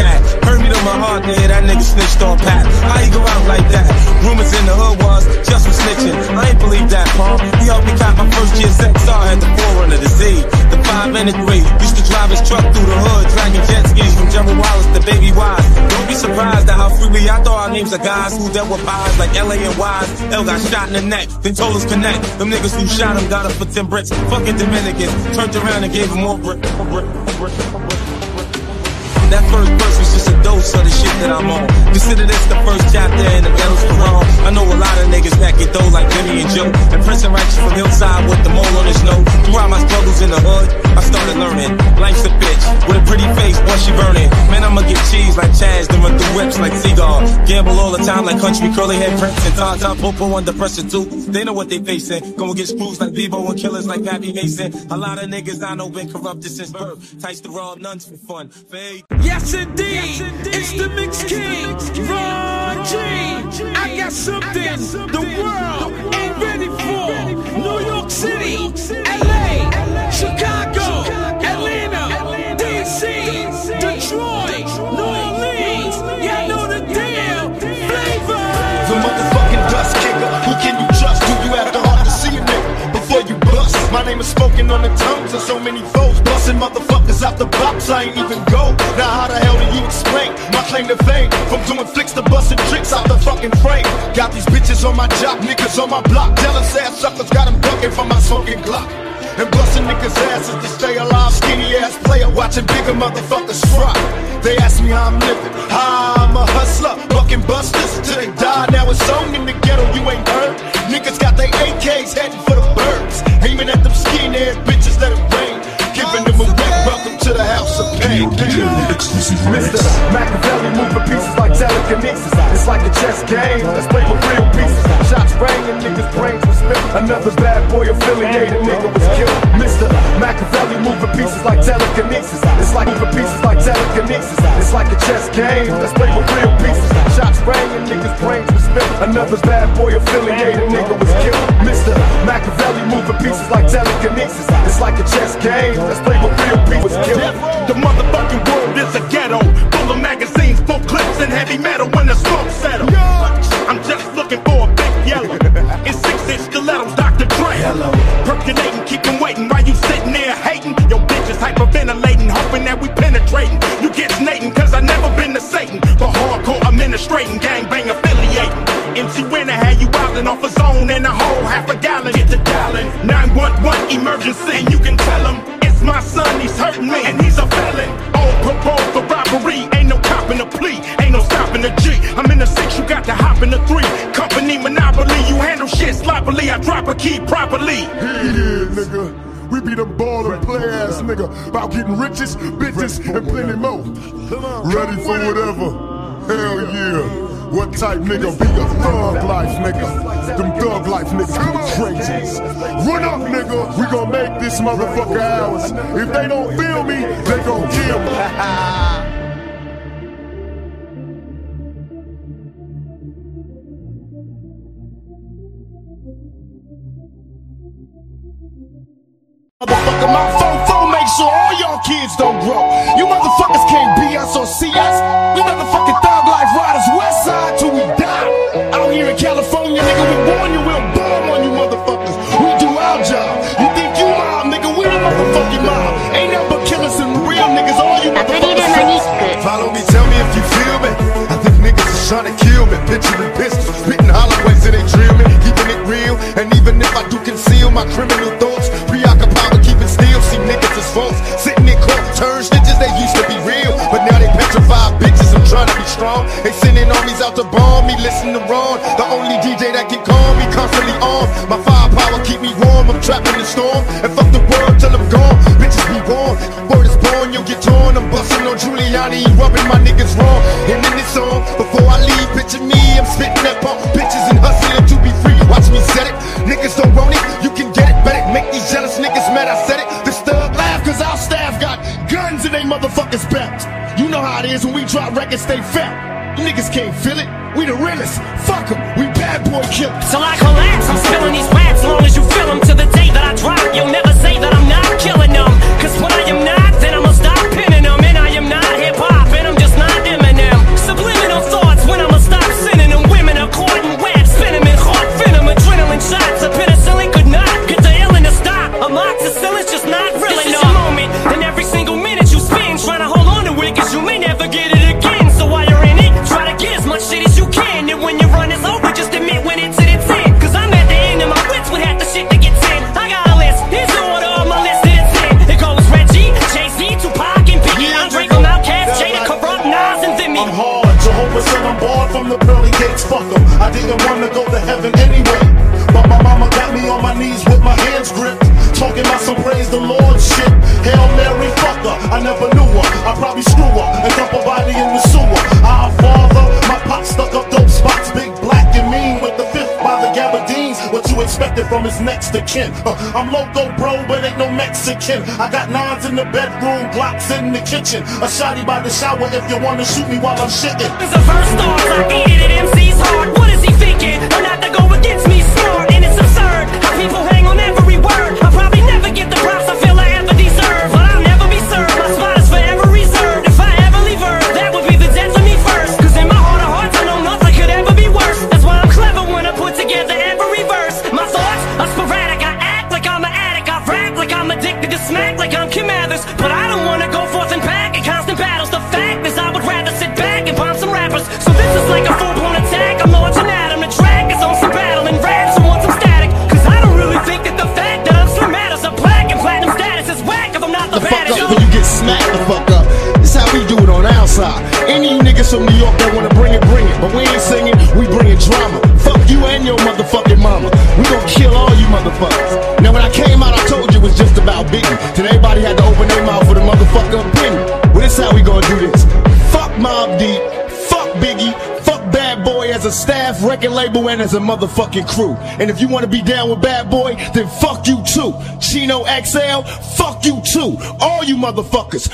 To my heart, nigga. That nigga snitched on Pat. How you go out like that? Rumors in the hood was just for snitching. I ain't believe that, Paul. He helped me cop my first year's XR at the forerunner, the Z. The 5 and the 3. Used to drive his truck through the hood, dragging jet skis from General Wallace to Baby Wise. Don't be surprised at how freely I thought our names are guys who dealt with buys like LA and Wise. L got shot in the neck, then told us connect. Them niggas who shot him got him for 10 bricks. Fucking Dominicans. Turned around and gave him more brick. That first dose of the shit that I'm on. Consider this the first chapter in the ghetto's Quran. I know a lot of niggas that get those like Benny and Joe. And Prince and Righteous from Hillside with the mole on his nose. Throughout my struggles in the hood, time like country curly head Prince and Tom Tom Popo under pressure too. They know what they facing. Gonna get screws like Bebo and killers like Pappy Mason. A lot of niggas I know been corrupted since birth. Tights to rob nuns for fun. Fade. Yes, indeed. It's the Mix King, Ron G. I got something the world ain't ready for. New York City, LA, Chicago, Atlanta, name is spoken on the tongues of so many foes. Busting motherfuckers out the box, I ain't even go. Now how the hell do you explain my claim to fame? From doing flicks to busting tricks out the fucking frame. Got these bitches on my job, niggas on my block. Jealous ass suckers got them ducking from my smoking Glock. And busting niggas' asses to stay alive. Skinny ass player watching bigger motherfuckers fry. They ask me how I'm living. I'm a hustler, bucking busters till they die. Now it's on in the ghetto, you ain't heard. Niggas got their AKs heading for the birds. Aiming at them skinny ass bitches, let it rain. Giving them a welcome to the house of pain. Mr. Machiavelli moving pieces like telekinesis. It's like a chess game. Let's play with real pieces. Shots rang and niggas' brains were split. Another bad boy affiliated nigga was killed. Mr. Machiavelli moving pieces like telekinesis. It's like moving pieces like telekinesis. It's like a chess game. Let's play with real pieces. Shots rang and niggas' brains were split. Another bad boy affiliated nigga was killed. Mr. Machiavelli moving pieces like telekinesis. It's like a chess game. Let's play with real Was killed. The motherfucking world is a ghetto. Full of magazines, full clips, and heavy metal when the smoke settle. I'm just looking for a big yellow. [laughs] In six inch stilettos, Dr. Dre. Percolating, keep them waiting while you sitting there hating. Your bitch is hyperventilating, hoping that we penetrating. You get snating, cause I never been to Satan. For hardcore administrating, gangbang affiliating. MC Winner had you wildin' off a zone and a whole half a gallon. Get the dialing. 911 emergency, and you can tell him. It's my son, he's hurting me, and he's a felon. On parole for robbery, ain't no copping a plea, ain't no stopping a G. I'm in the six, you got to hop in the three. Company monopoly, you handle shit sloppily, I drop a key properly. Yeah, nigga. We be them ballin' play ass nigga about getting riches, bitches, and plenty more. Ready for whatever. Hell yeah. What type nigga be a thug life nigga? Them thug life niggas be crazies. Run up nigga, we gon' make this motherfucker ours. If they don't feel me, they gon' kill me. [laughs] Motherfucker, my fofo make sure all y'all kids don't grow. You motherfuckers can't be us or see us. Nothing but killers and real niggas, all you motherfuckers. Follow me, tell me if you feel me. I think niggas is trying to kill me. Picturing pistols, spitting hollow ways in they drill me. Keeping it real, and even if I do conceal my criminal thoughts, preoccupied with keeping still. See niggas as false, sitting in court, turn snitches. They used to be real, but now they petrified bitches. I'm trying to be strong. They sending armies out to bomb me. Listen to Ron, the only DJ that can calm me, constantly on. My firepower keep me warm. I'm trapped in the storm, and fuck the world till I'm gone. Bitches be warm. Giuliani, rubbing my niggas wrong. And in this song, before I leave, picture me, I'm spitting bitches and hustling to be free. Watch me set it. Niggas don't want it, you can get it. Bet it, make these jealous niggas mad. I said it. This thug laugh, cause our staff got guns in they motherfuckers' belts. You know how it is when we drop records, they felt. You niggas can't feel it. We the realest. Fuck 'em. We bad boy killers. Till I collapse, I'm kin. Huh, I'm loco, bro, but ain't no Mexican. I got nines in the bedroom, Glocks in the kitchen. A shotty by the shower if you wanna shoot me while I'm shitting. As a first stars, Then everybody had to open their mouth for the motherfucker opinion. Well, this how we gonna do this. Fuck Mobb Deep. Fuck Biggie. Fuck Bad Boy as a staff, record label, and as a motherfucking crew. And if you wanna be down with Bad Boy, then fuck you too. Chino XL, fuck you too. All you motherfuckers,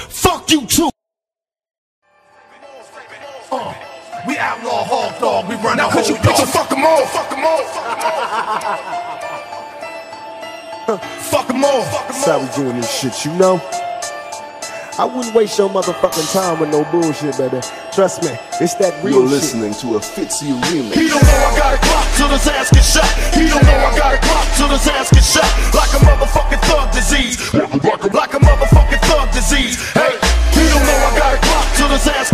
shit, you know? I wouldn't waste your motherfucking time with no bullshit, baby. Trust me, it's that real You're shit. listening to a Fitzy remix. He don't know I got a clock till his ass get shot. He don't know I got a clock till his ass get shot. Like a motherfucking thug disease. Like a, like a motherfucking thug disease. Hey, he don't know I got a clock till his ass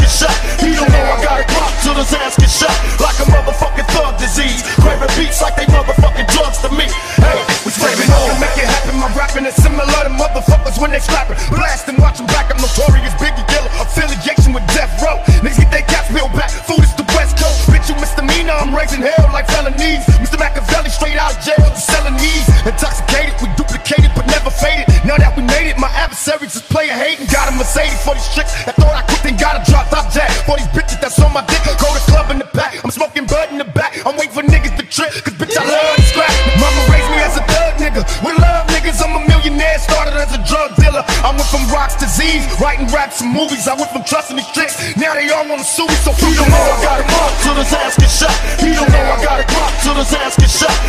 duplicated but never faded. Now that we made it, my adversaries is player hating. Got a Mercedes for these chicks that thought I quit, then got a drop top jack. For these bitches that's on my dick. Go to club in the back. I'm smoking bud in the back. I'm waiting for niggas to trip. Cause bitch, I love to scrap. Mama raised me as a thug nigga. We love niggas. I'm a millionaire. Started as a drug dealer. I went from rocks to Z's. Writing raps and movies. I went from trusting these tricks. Now they all wanna sue me. So He don't know I got a clock till his ass get shot. He don't know I got a clock till his ass get shot.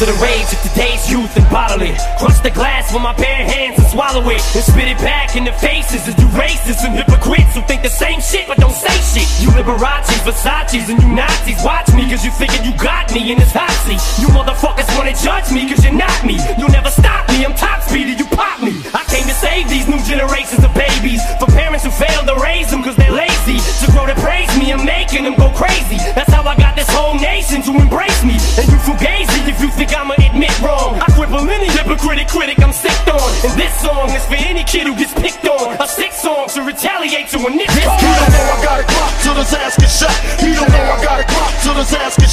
Capture the rage of today's youth and bottle it. Crush the glass with my bare hands and swallow it. And spit it back in the faces of you racists and hypocrites who think the same shit but don't say shit. You Liberace's, Versace's, and you Nazis. Watch me cause you thinking you got me in this hot seat. You motherfuckers wanna judge me cause you're not me. You'll never stop me, I'm top speed you pop me. I came to save these new generations of babies. For parents who failed to raise them cause they're lazy. To grow to praise me, I'm making them go crazy. That's how I got this whole nation to embrace me. And you fugazi you think I'ma admit wrong? I cripple any hypocritic critic I'm sick on. And this song is for any kid who gets picked on. A sick song to retaliate to a nitpick. He don't know I got a clock till the task is shot. He don't know I got a clock till the ass gets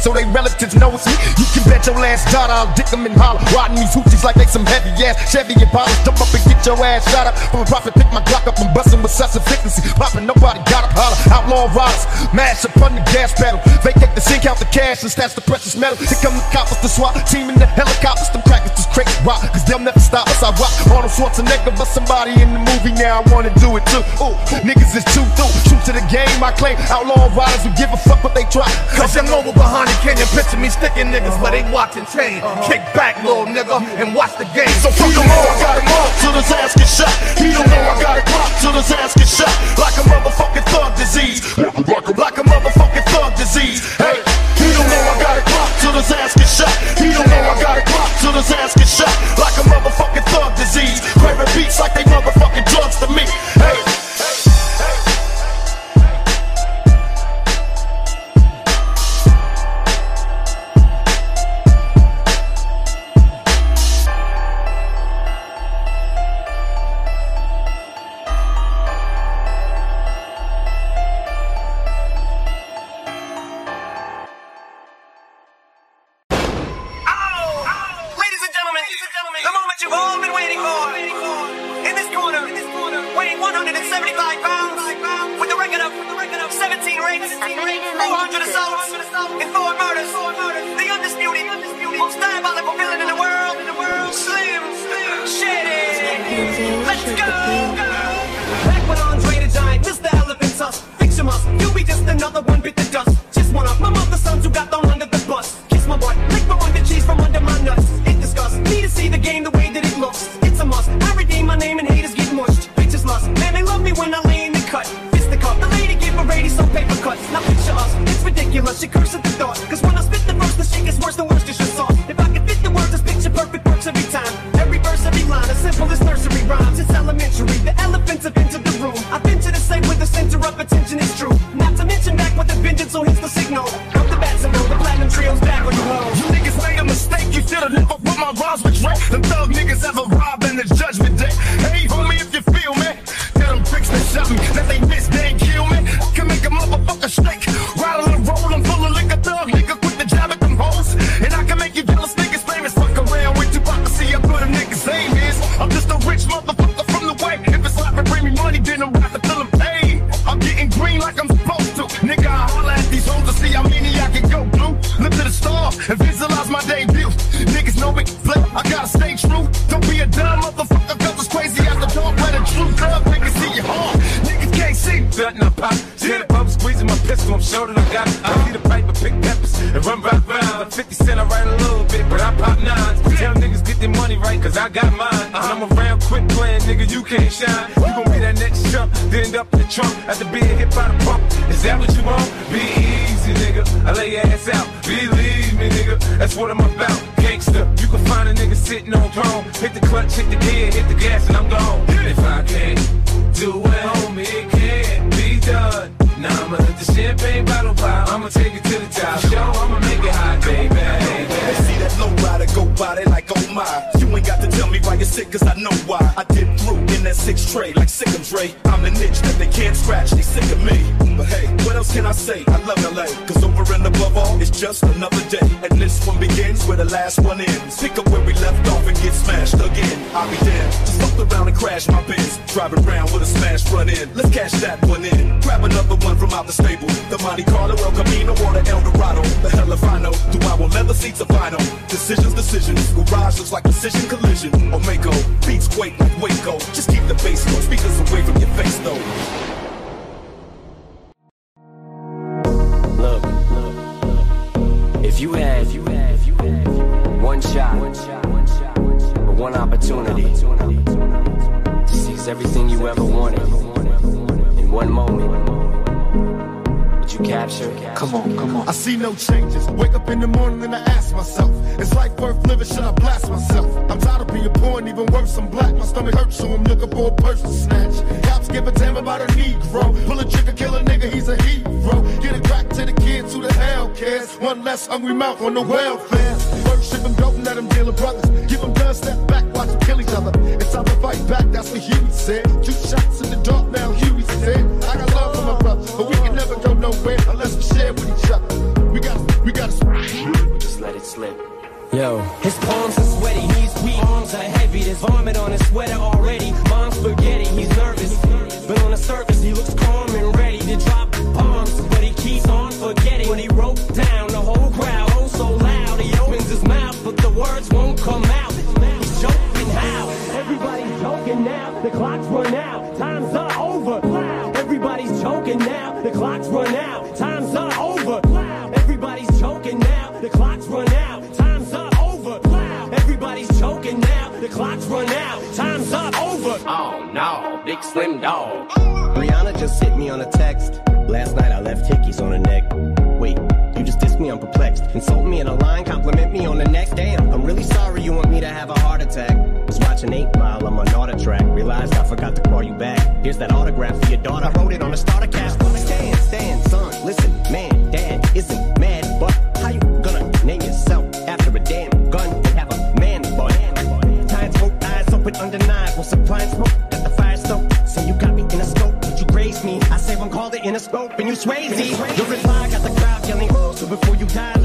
so they relatives knows me. You can bet your last dollar I'll dick them and holler. Riding these hoochies like they some heavy ass Chevy Impalas. Jump up and get your ass shot up. From a profit, pick my Glock up and bustin' with such efficiency. Popping nobody got up, holler. Outlaw riders, mash up on the gas pedal. Vacate the sink, out the cash and stash the precious metal. Here come the coppers, the SWAT team in the helicopters, them crackers rock, cause they'll never stop us. I rock Arnold Schwarzenegger, but somebody in the movie now I wanna do it too. Ooh, niggas is too through, true to the game. I claim outlaw riders who give a fuck what they try. Cause I'm over behind the canyon, picture me sticking niggas, uh-huh. but they watching train. Uh-huh. Kick back, little nigga, and watch the game. So fuck him all, I got him all till his ass get shot. He don't know I got a clock till his ass get shot. Like a motherfucking thug disease. Like a, like a motherfucking thug disease. Hey, he don't know I got a clock till his ass get shot. Perplexed. Insult me in a line, compliment me on the neck. Damn, I'm really sorry you want me to have a heart attack. Was watching 8 Mile, I'm on auto track. Realized I forgot to call you back. Here's that autograph for your daughter. Wrote it on a starter cast. Stand, stand, son. Listen, man, dad isn't mad, but how you gonna name yourself after a damn gun and have a man bun? Times hope eyes open undeniable. Supplying smoke at the fire stove. So you got me in a scope, but you grazed me. I say one called it in a scope, and you swayed me. Your reply got the before you die,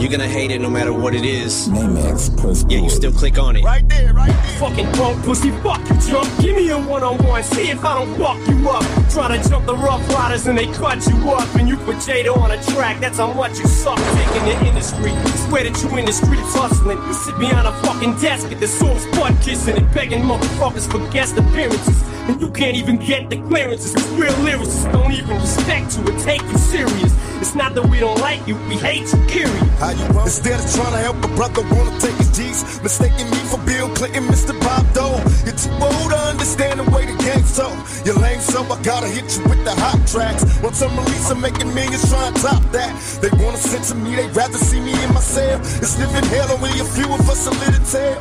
you're gonna hate it no matter what it is. Yeah, you still click on it. Right there, right there. Fucking punk pussy, fuck you, chump. Give me a one on one, see if I don't fuck you up. Try to jump the Ruff Ryders and they cut you up. And you put Jada on a track, that's how much you suck. Taking the industry, swear that you in the streets hustling. You sit behind a fucking desk at the source, butt kissing and begging motherfuckers for guest appearances. And you can't even get the clearances, cause real lyricists don't even respect you or take you serious. It's not that we don't like you, we hate you, period. How you want? Instead of trying to help a brother, wanna take his G's. Mistaking me for Bill Clinton, Mr. Bob Dole. You're too old to understand the way the game's so. You're lame, so I gotta hit you with the hot tracks. Once I'm released, I'm making millions trying to top that. They wanna censor me, they rather see me in my cell. It's living hell, only a few of us a little tell.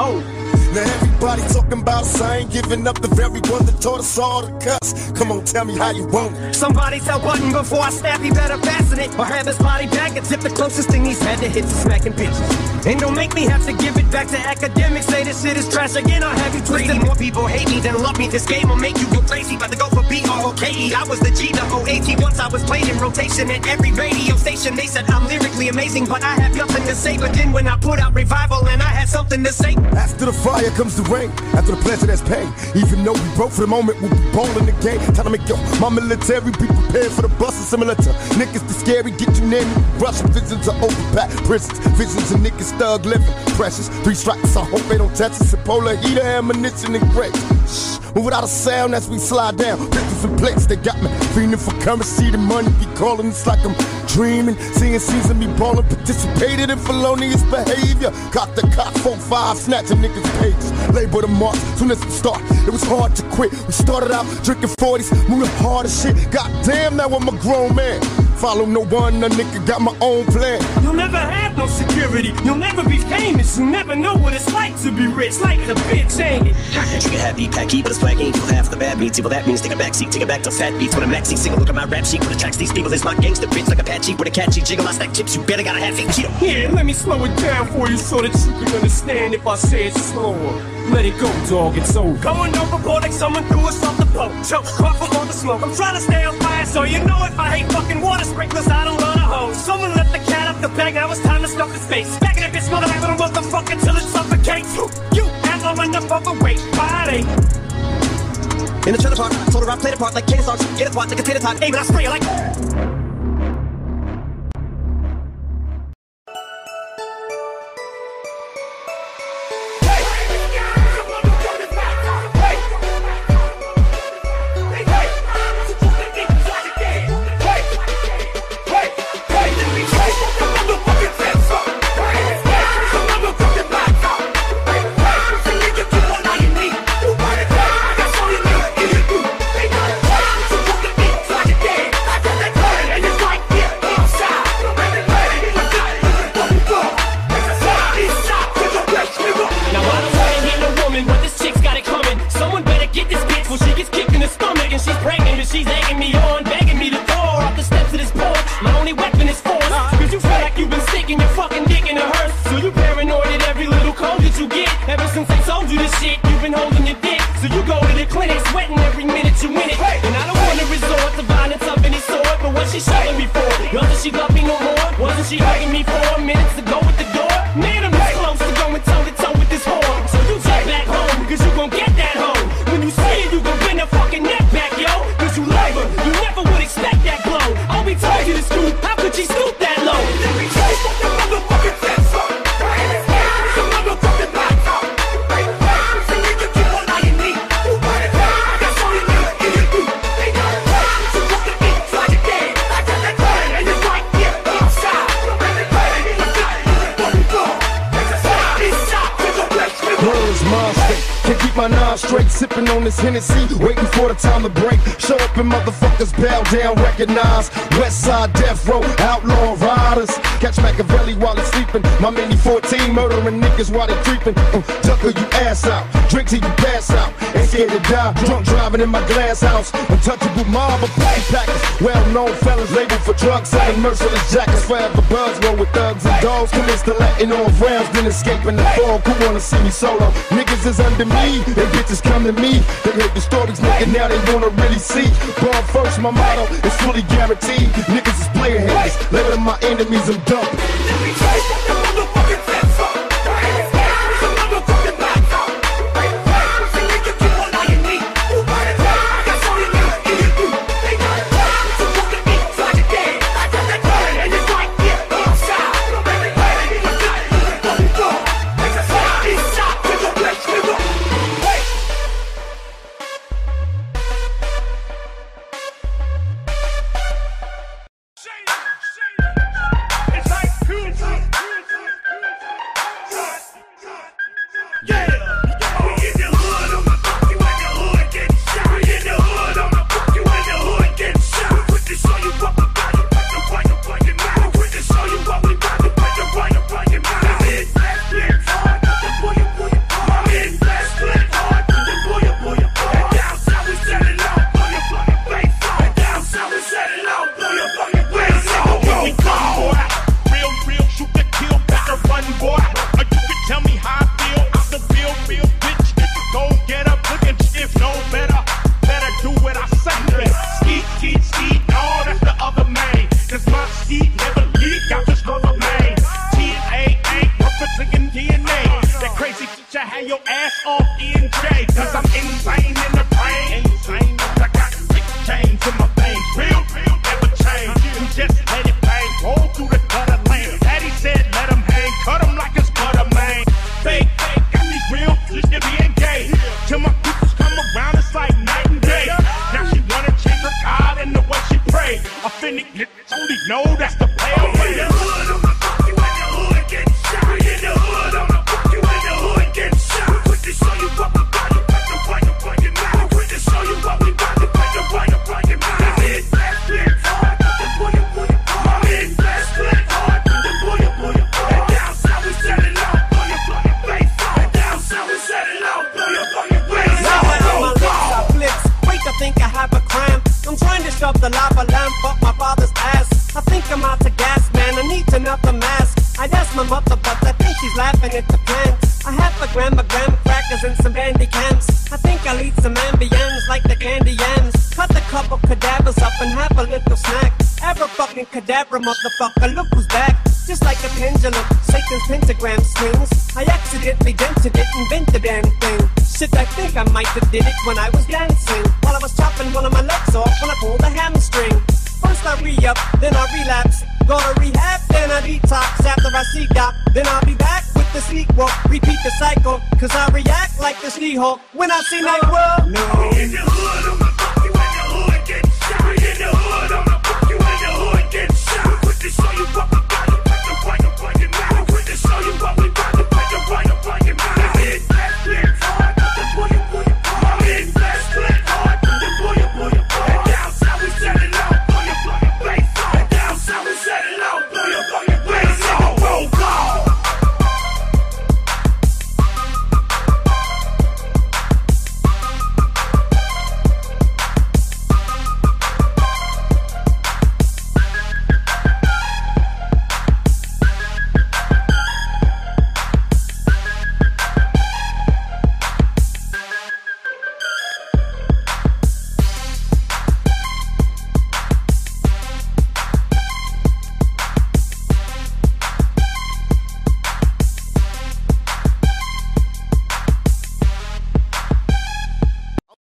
oh. Now everybody talking about us, I ain't giving up the very one that taught us all to cuss. Come on, tell me how you want. Somebody tell Button before I snap, he better fasten it. Or have his body back and tip the closest thing he's had to hit to smacking bitches. And don't make me have to give it back to academics. Say this shit is trash again, I'll have you twisted. More people hate me than love me. This game will make you go crazy. About to go for B-R-O-K-E. I was the G, the O-A-T. Once I was played in rotation at every radio station. They said I'm lyrically amazing, but I have nothing to say. But then when I put out Revival and I had something something to say. After the fire comes the rain, after the pleasure that's pain. Even though we broke for the moment, we'll be bowling the game. Time to make your my military be prepared for the bus similar to niggas the scary, get you near me. Russian visions of overpacked prisons, visions of niggas thug living. Precious, three strikes, I hope they don't touch us. A polar heater, ammunition, and grapes. Shh, move without a sound as we slide down. Pistols and plates, they got me feeling for currency. The money be calling, it's like I'm dreaming. Seeing scenes of me balling, participated in felonious behavior. Caught the cop, 4-5, snatching niggas' pages. Label the mark, soon as we start, it was hard to quit. We started out drinking 40s, moving hard as shit. Goddamn, now I'm a grown man. Follow no one, a nigga got my own plan. You'll never have no security. You'll never be famous. You'll never know what it's like to be rich. Like the bitch, ain't it? Trigger happy, packy, but it's black ain't equal half the bad beats. Well, that means take a backseat, take it back to fat beats. With a maxi single, look at my rap sheet. What attracts these people is my gangster bitch like a patchy with a catchy jiggle. I stack chips, you better gotta have it. Keto. Here, let me slow it down for you so that you can understand if I say it slower. Let it go, dog, it's over. Going overboard like someone threw us off the boat. Choke, cough from all the smoke. I'm trying to stay on fire, so you know if I hate fucking water sprinklers, I don't run a hose. Someone let the cat out the bag, now it's time to stuff his face. Back in that bitch, mother, little motherfucker till it suffocates. You have no enough of a weight, body. In the trailer park, I told her I played a part like Katie Starks. Get a spot like a tater tot. Aim and I spray it like. Since they told you this shit, you've been holding your dick. So you go to the clinic, sweating every minute you in it. And I don't wanna resort to violence of any sort, but what's she shoving me for? Wasn't she love me no more? Wasn't she hugging me four minutes ago sipping on this Hennessy, waiting for the time to break. Show up and motherfuckers bow down, recognize. West side death row, outlaw riders. Catch Machiavelli while he's sleeping. My mini 14 murdering niggas while they creeping. Uh, Tucker, you ass out. Drink till you pass out. Ain't scared to die. Drunk driving in my glass house. Untouchable mob of party packers. Well known fellas labeled for drugs, selling merciless jackets. Forever buzz roll with thugs and dogs. Commence to letting off rounds, then escaping the fog. Who wanna see me solo? Niggas is under me, and bitches come to me. They hate the stories, nigga, now they wanna really see. Born first, my motto is fully guaranteed. Niggas is player haters, label my enemies, I'm dumping.